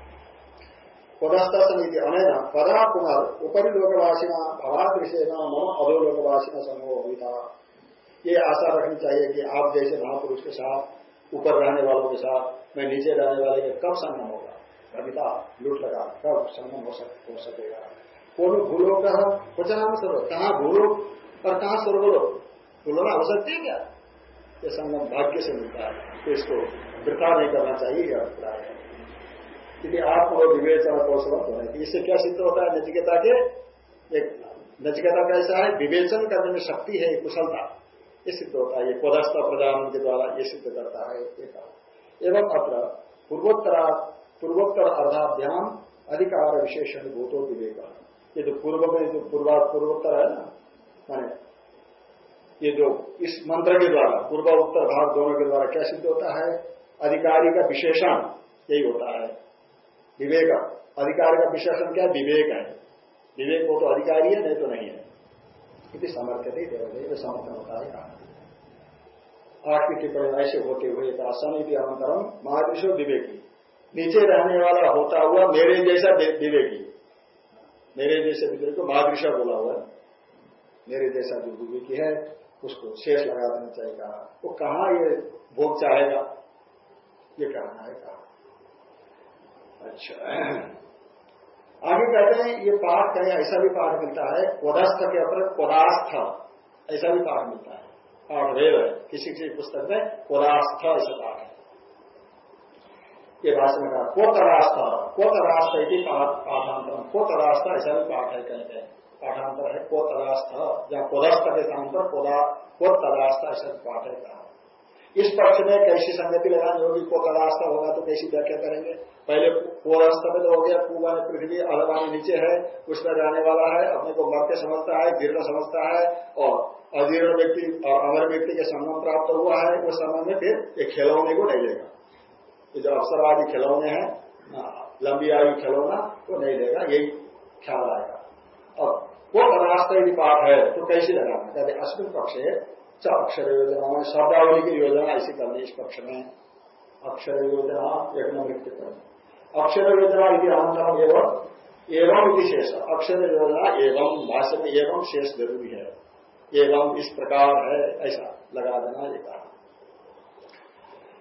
Speaker 1: कोदस्था पदस्थ समिति अनैन पदा पुनर् उपरि लोकवासिना भवादृशेन मम अधोलोकवासिना समूह था ये आशा रखनी चाहिए कि आप जैसे महापुरुष के साथ ऊपर रहने वालों के साथ मैं नीचे रहने वाले के कब संगम होगा? कविता लूट लगा कब संगम हो, सक, हो सकेगा? कौन भूलो कहा कुचनाम सर्व कहाँ भूलो? और कहाँ स्वर्गलोक तुलना हो सकती है क्या? ये संगम भाग्य से मिलता है। तो इसको वृथा नहीं करना चाहिए अभिप्राय है। यदि आप और विवेचन कौशल होने इससे क्या सिद्ध होता है? नचिकेता के एक नचिकेता कैसा है, विवेचन करने में शक्ति है कुशलता। ये सिद्ध होता है। ये पदस्थ प्रदान के द्वारा ये सिद्ध करता है एवं अत्र पूर्वोत्तरा पूर्वोत्तर अर्धाभ्याम अधिकार विशेषण भूतो विवेक। ये जो पूर्व में जो पूर्वा पूर्वोत्तर है ना, माने ये जो इस मंत्र के द्वारा पूर्व उत्तर भाग दोनों के द्वारा क्या सिद्ध होता है? अधिकारी का विशेषण यही होता है। विवेक। अधिकार का विशेषण क्या? विवेक है। विवेक वो तो अधिकारी है, नहीं तो नहीं है। इति समर्थ्य थे देवदेव समर्थन होता है कहा आठ की टिप्पणी ऐसे होते हुए कहा समिति अनंतरम महादृशो विवेकी। नीचे रहने वाला होता हुआ मेरे जैसा विवेकी। मेरे जैसे विवेक को महादृशा बोला हुआ मेरे जैसा जो विवेकी है, उसको शेष लगा देना चाहिए कहा। वो कहा ये भोग चाहेगा? ये कहना है कहा। अच्छा। आगे कहते हैं, ये पाठ कहीं ऐसा भी पाठ मिलता है पदस्थ के अपर पदास्थ ऐसा भी पाठ मिलता है। पाठ वेद है, किसी किसी पुस्तक में पदास्थ ऐसा पाठ है। ये भाषण में कहा, कोतरास्थ पाठांतर कोतरास्थ ऐसा भी पाठ है कहते हैं। पाठांतर है कोतरास्थ, जहाँ पदस्थ के स्थान पर कोतरास्थ ऐसा पाठ है कहा। इस पक्ष में कैसी संगति लगानी होगी? को तदास्ता होगा तो कैसी व्याख्या करेंगे? पहले में तो हो गया पूर्वा में पृथ्वी अलवानी नीचे है, उसमें रहने वाला है, अपने को मरते समझता है, जीर्ण समझता है, और अजीर्ण व्यक्ति और अमर व्यक्ति के संगम प्राप्त हुआ है, उस समय में फिर ये खिलौने को नहीं लेगा। ये जो अवसर आदि खिलौने हैं लंबी आयु खिलौना वो नहीं लेगा, यही ख्याल आएगा। और वो तदास्ता यदि पाठ है तो कैसे लगाना? कहते अश्विन पक्ष अक्षर योजना में शब्दावली की योजना ऐसी करनी इस पक्ष में। अक्षर योजना एक नंबर टिप्पणी अक्षर योजना यदि अनंतरम एवं एवं शेष। अक्षर योजना एवं भाषा में एवं शेष ज़रूरी है। एवं इस प्रकार है, ऐसा लगा देना कहा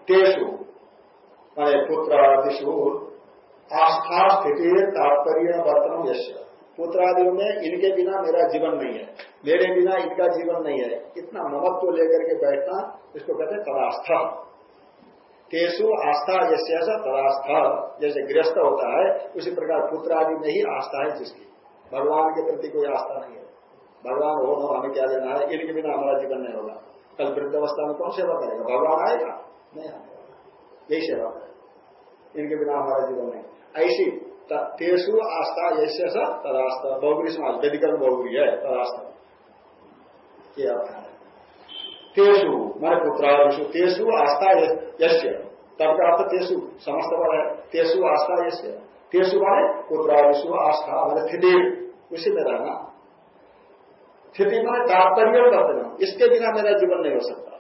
Speaker 1: तेसु मैंने पुत्र, दिशु, आस्था स्थिति, तात्पर्य, वर्तन यश पुत्रादियों में इनके बिना मेरा जीवन नहीं है। मेरे बिना इनका जीवन नहीं है। इतना महत्व लेकर के बैठना इसको कहते हैं तदास्था केशु आस्था जैसे ऐसा तदास्था जैसे गृहस्थ होता है, उसी प्रकार पुत्र आदि में ही आस्था है जिसकी। भगवान के प्रति कोई आस्था नहीं है। भगवान हो न हमें क्या लेना है? इनके बिना हमारा जीवन नहीं होगा। कल वृद्ध अवस्था में कौन सेवा करेगा? भगवान आएगा? नहीं आएगा। यही सेवा करेगा। इनके बिना हमारा जीवन नहीं ऐसी तेसु आस्था यश्य तदास्था। बहुगुरी समाज वेदिकरण बहुगुरी है, तदास्था। क्या है? तेसु मैंने पुत्रादिशु तेसु आस्था यश्य तब का अर्थ तेसु समस्त बल है तेसु आस्था यश्य तेसु माने पुत्रादिशु आस्था, मैंने स्थिति। उसी में रहना। स्थिति माने तात्पर्य करते इसके बिना मेरा जीवन नहीं हो सकता।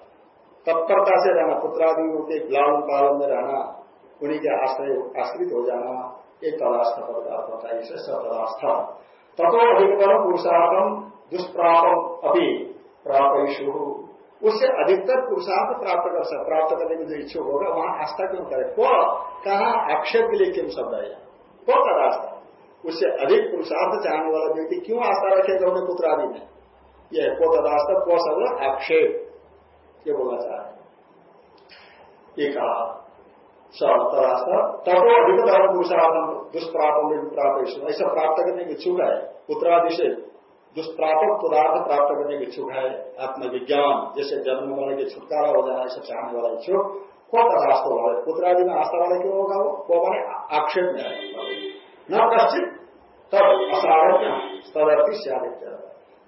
Speaker 1: तत्परता से रहना पुत्रादियों के लालन पालन में रहना, उन्हीं के आश्रय, आश्रित हो जाना। एक तलास्था पदार्थ होता है इसे सतलास्था तथो अधिकतर पुरुषार्थम दुष्प्रापम अभी प्रापयु उससे अधिकतर पुरुषार्थ प्राप्त कर सकते प्राप्त करने की जो इच्छुक होगा, वहाँ आस्था क्यों करे? को? कहा? आक्षेप के लिए क्यों शब्द है? को आस्था? उससे अधिक पुरुषार्थ चाहने वाला व्यक्ति क्यों आस्था रखेगा उन्हें पुत्र आदि में। यह को तदास्था को शब्द आक्षेप। ये बोला चाह ये कहा। तथो अधिकतर पुरुषार्थम दुष्प्रापम प्राप्त ऐसा प्राप्त करने की इच्छुक है। पुत्रादि से दुष्प्रापक पदार्थ प्राप्त करने की इच्छुक है आत्मविज्ञान। जैसे जन्म वाले के छुटकारा हो जाना ऐसा चाहने वाला इच्छुक को रास्ता वाले। पुत्रादि में आस्था वाले क्यों होगा वो? को मैंने आक्षेप में आएगा न कश्चित, तब असारज्ञ तदर्थी सारित्य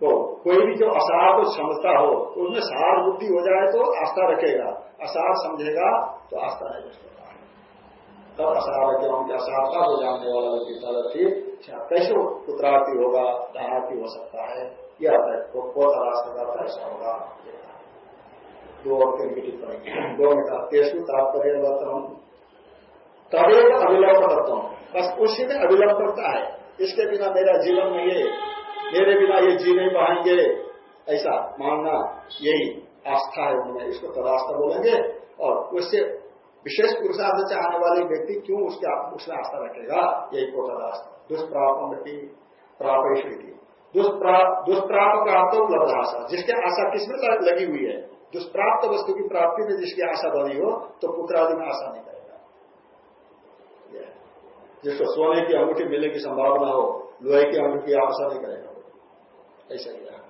Speaker 1: तो कोई भी जो असार को समझता हो तो उसमें सार बुद्धि हो जाए तो आस्था रखेगा। असार समझेगा तो आस्था नहीं तब असारज्ञ असारता को जानने वाला व्यक्ति तदर्थी अच्छा कैसे पुत्रार्थी होगा धनार्थी हो सकता है? यह आता है को तलाश करता है ऐसा होगा दो तीन की टिप्पणी दो में कहा तेसु तात्पर्य वर्तमान तदेव अविलंब करता हूँ। बस उसी में अविलंब करता है। इसके बिना मेरा जीवन में ये मेरे बिना ये जी नहीं पाएँगे। ऐसा मानना यही आस्था है उनमें। इसको तदास्था बोलेंगे और उससे विशेष पुरुषार्थ चाहने वाले व्यक्ति क्यों उसके उसमें आस्था रखेगा? यही को तदास्था दुष्प्राप प्रापयी दुष्प्राप प्राप्त उपलब्ध आशा। जिसकी आशा किसमें लगी हुई है? दुष्प्राप्त वस्तु की प्राप्ति में जिसकी आशा बनी हो तो पुत्र आदि में आशा नहीं करेगा। जिसको सोने की अंगूठी मिलने की संभावना हो, लोहे की अंगूठी आशा नहीं करेगा ऐसा किया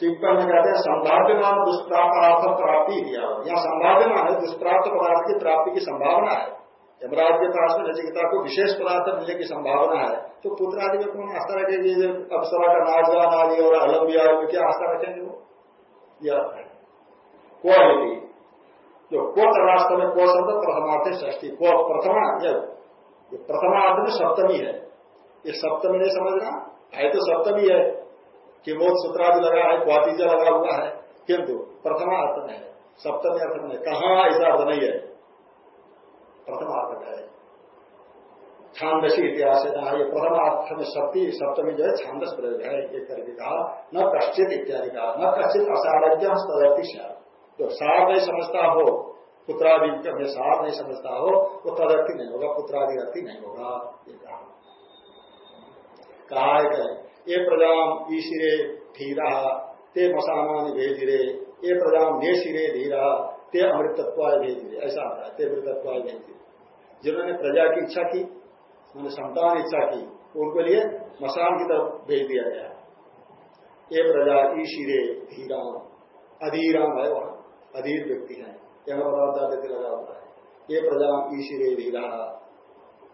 Speaker 1: टिप्पण में कहते हैं संभाव्यमान दुष्प्राप्त प्राप्ति किया यहाँ संभाव्यमान है, दुष्प्राप्त पदार्थ की प्राप्ति की संभावना है। यमराज के पास में नचिकता को विशेष पदार्थ मिलने की संभावना है तो पुत्र आदि में कौन आस्था रखेगी? अप्सरा का नाचगान आदि और अलम्बिया में क्या आस्था रखेंगे वो? यह क्वालिटी जो को राष्ट्र में को शब्द प्रथमार्थ ष्ठी को प्रथमा प्रथमार्थ में सप्तमी है। ये सप्तमी नहीं समझना है तो सप्तमी है। कि मोद सूत्रादि लगा है क्वातीजा लगा हुआ है। किंतु प्रथमा अर्थ में है, सप्तमी अर्थ में कहा ऐसा अर्थ नहीं है? प्रथमार्थ है। छांदसी इतिहास है ये प्रथमार्थ में सप्ती, सप्तमी जो है, छांदस प्रयोग है। एक करके कहा, न कश्चित इत्यादि कहा। न कश्चित असारज्ञ तदर्थी जो सार नहीं समझता हो, पुत्रादि में सार नहीं समझता हो, वो तदर्थी नहीं होगा, पुत्रादि अर्थी नहीं होगा। ये कहा। कहा है ये प्रजाम ईशिरे धीरा, ते मसाना भेजिरे, ये प्रजाम ने सिरे धीरा, ते अमृतत्वाय भेजिरे, ऐसा आता है, ते अमृतत्वाय भेजिरे। जिन्होंने प्रजा की इच्छा की, उन्होंने संतान इच्छा की, उनके लिए मसान की तरफ़ भेज दिया गया। ये प्रजा ईशिरे धीराम अधीराम है वहाँ, अधीर व्यक्ति है। यह पदार्थ लगा हुआ है। ये प्रजा ईशिरे धीरा,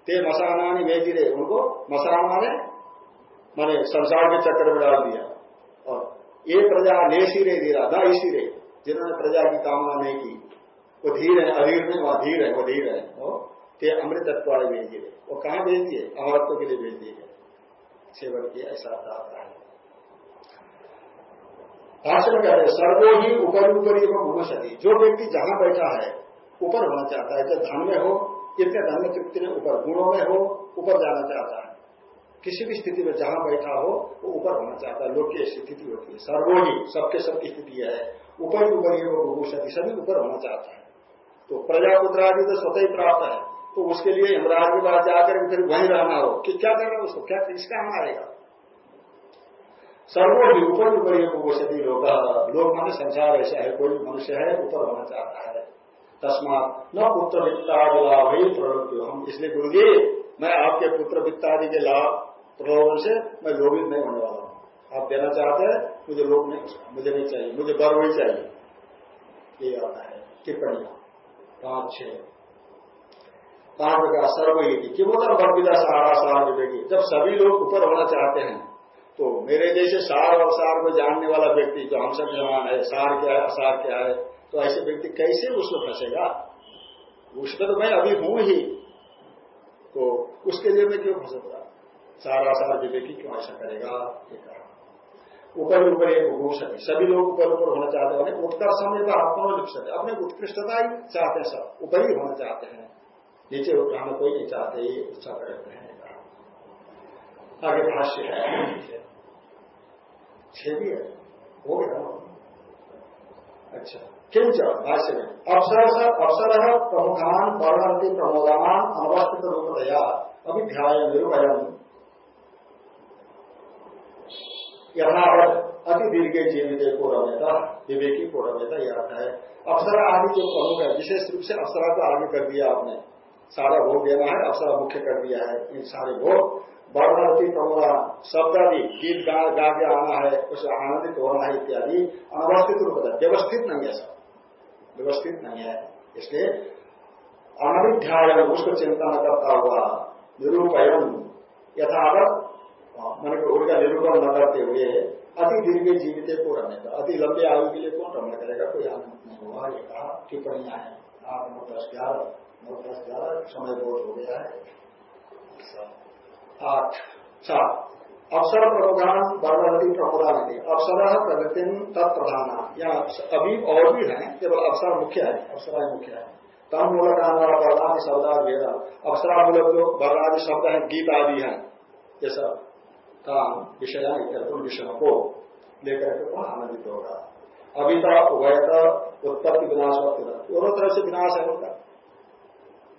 Speaker 1: ते मसानानी भेजिरे, उनको मसाना मैंने संसार के चक्कर में डाल दिया। और ये प्रजा नेशिरे धीरा न ईशिरे जिन्होंने प्रजा की कामना नहीं की। वो धीर है, अधीर नहीं, वहाँ धीर है, वो धीर है। ते अमृतत्व वाले भेज दिए वो कहाँ भेज दिए? अमरत्व के लिए भेज दिए गए। सेवन किया, ऐसा आता है। भाषण कह रहे सर्वो ही ऊपर ऊपर घूम सके जो व्यक्ति जहाँ बैठा है, ऊपर होना चाहता है। जब धन में हो, कितने धन में तृप्ति में ऊपर गुणों में हो, ऊपर जाना चाहता है। किसी भी स्थिति में जहाँ बैठा हो, वो ऊपर होना चाहता है। लोग की स्थिति होती है। सर्वो ही सबके सबकी स्थिति है। ऊपर ऊपर ही वो सके सभी ऊपर होना चाहता है। तो प्रजापुत्र आदि तो स्वतः ही प्राप्त है। तो उसके लिए यमराज के पास जाकर फिर वहीं रहना हो। कि क्या करना उसको? क्या इसका हम आएगा सर्वो भी ऊपर ऊपर वो सभी लोग लोग माने संसार ऐसा है, कोई मनुष्य है, ऊपर होना चाहता है। तस्मात न पुत्र वित्तादि लाभ ही प्रवृत्ति हम इसलिए गुरु जी मैं आपके पुत्र वित्तादि के लाभ प्रलोभन से मैं लोभित नहीं होने वाला हूँ। आप देना चाहते हैं, मुझे लोग नहीं मुझे नहीं चाहिए, मुझे गर्व ही चाहिए। ये आता है, टिप्पणी। पाँच छह पाँच का सर्व कि बोला बर्विदा सारा सार विवेकी। जब सभी लोग ऊपर होना चाहते हैं तो मेरे जैसे सार और सार को जानने वाला व्यक्ति, जो हम सब जवान है, सार क्या है, असार क्या है तो ऐसे व्यक्ति कैसे उसमें फंसेगा? उसमें तो मैं अभी हूँ ही। तो उसके लिए मैं क्यों फंसूँगा? सारा सारा विवेकी क्यों ऐसा करेगा? ऊपर ऊपर एक घोष है। सभी लोग ऊपर ऊपर होना चाहते हैं। उत्कर्ष समय तो आत्मा सकते अपने उत्कृष्टता ही चाहते हैं सब। ऊपर ही होना चाहते हैं। नीचे उठाना कोई नहीं चाहते। ये इच्छा करते हैं। आगे भाष्य है। छह भी है। हो गया अच्छा। किंच भाष्य में। अवसर अवसर प्रमुखान वर्णंती प्रमोदान अनवस्थित रूपतया अभी ध्यान निरुपयम यथावत अति दीर्घ जीवित को रमेता विवेकी को रमेता यह आता है। अवसर आदि जो प्रमुख है, विशेष रूप से अवसरा को आगे कर दिया आपने। सारा भोग देना है अवसर मुख्य कर दिया है, इन सारे भोग। वर्णवती प्रमोदा शब्द आदि गीत गा गा के आना है, उसे आनंदित होना है इत्यादि। अनवस्थित रूप है, व्यवस्थित नहीं है सब। व्यवस्थित नहीं है, इसलिए अनविध्याय उसको चिंता न करता हुआ निरूपयन, यथावत मन को उनका निरूपण न करते हुए अति दीर्घ जीवित को रमने का अति लंबे आयु के लिए कौन रमण करेगा कोई आनंद नहीं होगा ये कहा टिप्पणियाँ हैं आठ नौ दस ग्यारह नौ दस ग्यारह समय बहुत हो गया है आठ सात अवसर प्रमुखान बरवती प्रमुदान अवसर प्रगति तत्प्रधान या अभी और भी है केवल अवसर मुख्य है अवसरा मुख्य है तम मूलकान वाला बरदान शब्दा वेद अवसरा मूलक जो बरदादि शब्द है गीत आदि है ये सब काम विषय विषयों को लेकर के कौन आनंदित होगा अभिता उभयता उत्पत्ति विनाश दोनों तरह से विनाश है उनका।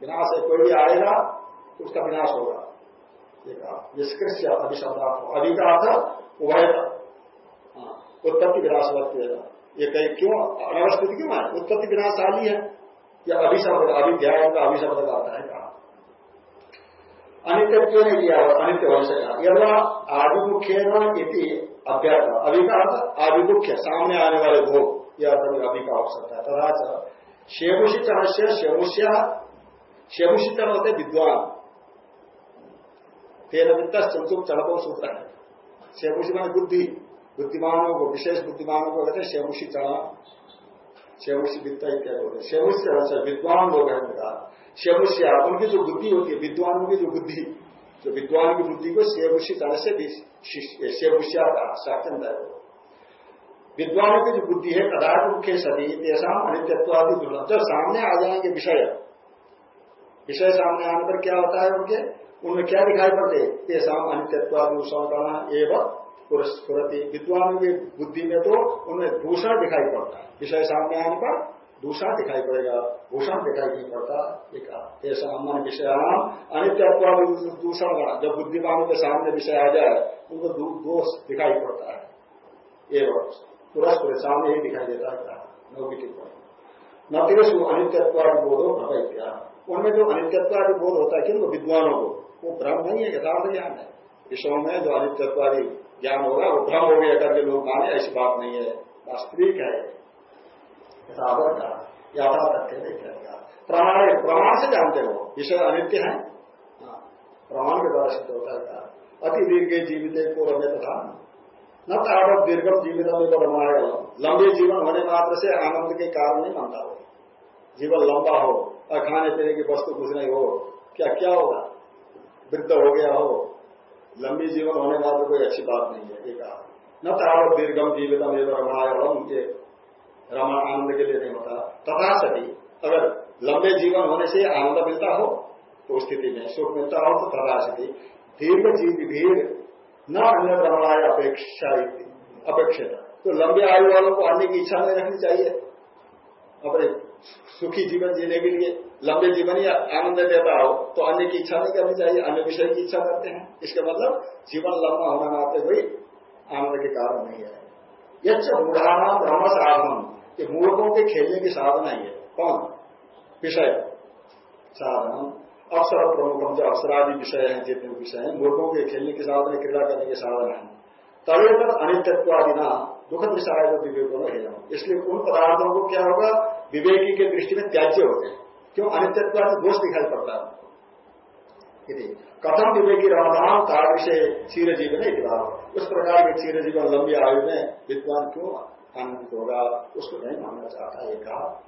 Speaker 1: विनाश है कोई भी आएगा उसका विनाश होगा। निष्कृष्य अभिशब्दार्थ अभी का अर्थ उभयता। हाँ, उत्पत्ति विनाशवत ये कहीं क्यों? अनवस्थित क्यों है? उत्पत्ति विनाशाली है। या अभिशब्द अभिध्याय का अभिशब्द आता है कहा? अनित्य क्यों नहीं किया अनित्य हो सका यदा आदिमुख्य इति अभ्यास अभी का अर्थ आदिमुख्य, सामने आने वाले भोग यह अर्थ अभी का हो सकता तथा शेमुषिचन से शेमुष्या शेमुषिचन होते विद्वान तेरह वित्त चंचुक सूत्र। है शेमुषी मान बुद्धि। बुद्धिमानों को विशेष बुद्धिमानों को कहते हैं शेमुषी चढ़ा शेमुषी वित्त इत्यादि होते शेमुष चढ़ विद्वान लोग हैं उनका उनकी जो बुद्धि होती है, विद्वानों की जो बुद्धि, जो विद्वान की बुद्धि को शेमुषी चढ़ से शेमुष्या का साक्षण है विद्वानों की जो बुद्धि है, पदार्थ मुख्य सदी तेसा अनित्यत्वादि दुर्लभ जब सामने आ जाएँगे विषय। विषय सामने आने पर क्या होता है उनके? उनमें क्या दिखाई पड़ते ये शाम अनित्यत्वादूषणकरण एवं पुरस्कृति विद्वान की बुद्धि में तो उनमें दूषण दिखाई पड़ता है। विषय सामने आने पर दूषण दिखाई पड़ेगा भूषण दिखाई नहीं पड़ता एक ऐसा मन विषय अनित्यत्व दूषण जब बुद्धिमानों के सामने विषय आ जाए, उनको दोष दिखाई पड़ता है। एवं पुरस्कृत सामने ही दिखाई देता है नौकी टिप्पणी। न तेरसु अनित्यत्वादि बोधो भ्रम उनमें जो अनित्यत्वादि बोध होता है, किन्तु विद्वानों को, वो भ्रम नहीं है, यथार्थ ज्ञान है। विश्व में जो अनित्यत्वादी ज्ञान होगा, वो भ्रम हो गया करके लोग माने, ऐसी बात नहीं है। वास्तविक है। यथावत का याथा तथ्य नहीं करेगा प्रमाण प्रमाण से जानते हो विषय अनित्य है? हाँ, प्रमाण के द्वारा सिद्ध होता है। अति दीर्घ जीवित को रमे तथा। न तावत दीर्घम जीवित में रमाएगा लंबे जीवन होने मात्र से आनंद के कारण नहीं मानता हो जीवन लंबा हो और खाने पीने की वस्तु कुछ नहीं हो क्या क्या होगा? वृद्ध हो गया हो। लंबी जीवन होने मात्र कोई अच्छी बात नहीं है एक न तावत दीर्घम जीवित एवं रमाय उनके रमा आनंद के लिए नहीं होता। तथा सभी अगर लंबे जीवन होने से आनंद मिलता हो तो स्थिति में सुख मिलता हो तो तथा सती। दीर्घ जीव भीड़ न अन्य रमाय अपेक्षा अपेक्षित। तो लंबे आयु वालों को आने की इच्छा नहीं रखनी चाहिए। अपने सुखी जीवन जीने के लिए लंबे जीवन या आनंद देता हो तो अन्य की इच्छा नहीं करनी चाहिए, अन्य विषय की इच्छा करते हैं। इसके मतलब जीवन लंबा होना मात्र कोई आनंद के कारण नहीं है। यच्च मूढ़ाना ब्रह्म साधन ये मूर्खों के खेलने की साधना ही है। कौन? विषय। साधन। अवसर प्रमुख जो अवसरादि विषय है, जितने विषय है, मूर्खों के खेलने की साधन, क्रीड़ा करने के साधन है। तदेतर अनित्यत्वादि ना दुखद विषय को विवेकों में इसलिए उन पदार्थों को क्या होगा? विवेकी के दृष्टि में त्याज्य होते हैं। क्यों? अनित्यत्व दोष दिखाई पड़ता है कथम विवेकी रमदान का विषय चीर जीवन उस प्रकार के चीर जीवन लंबी आयु में विद्वान क्यों आनंदित होगा, उसको नहीं मानना चाहता, ये कहा।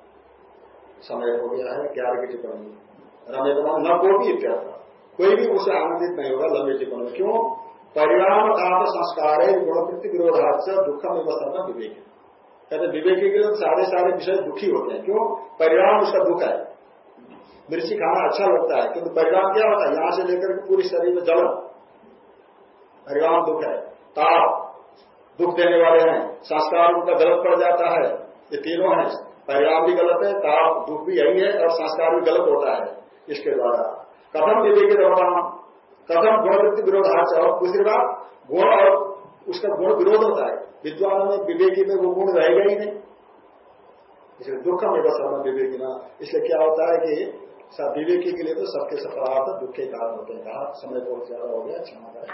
Speaker 1: समय हो गया है, ग्यारह की टिप्पणी। रमेतना न को भी इत्यादि। कोई भी उसे आनंदित नहीं होगा लंबी में। क्यों? परिणाम काप संस्कार है गुणवृत्ति विरोधात से दुखम व्यवस्था में विवेक। कहते विवेकी के लिए सारे सारे विषय दुखी होते हैं। क्यों? परिणाम उसका दुख है। मिर्ची खाना अच्छा लगता है, किंतु परिणाम क्या होता है? यहाँ से लेकर पूरी शरीर में जलन। परिणाम दुख है। ताप। दुख देने वाले हैं। संस्कार उनका गलत पड़ जाता है। ये तीनों हैं। परिणाम भी गलत है, ताप, दुख भी यही है और संस्कार भी गलत होता है इसके द्वारा। कथम विवेकी रमणाम कथम गुणवृत्ति विरोधाच। और दूसरी बात, गुण और उसका गुण विरोध होता है। विद्वानों में विवेकी में वो गुण रहेगा ही नहीं। इसलिए दुख में बस विवेकी ना इसलिए क्या होता है कि विवेकी के लिए तो सबके सब पदार्थ दुख के कारण होते हैं। कहा समय बहुत ज़्यादा हो गया करें।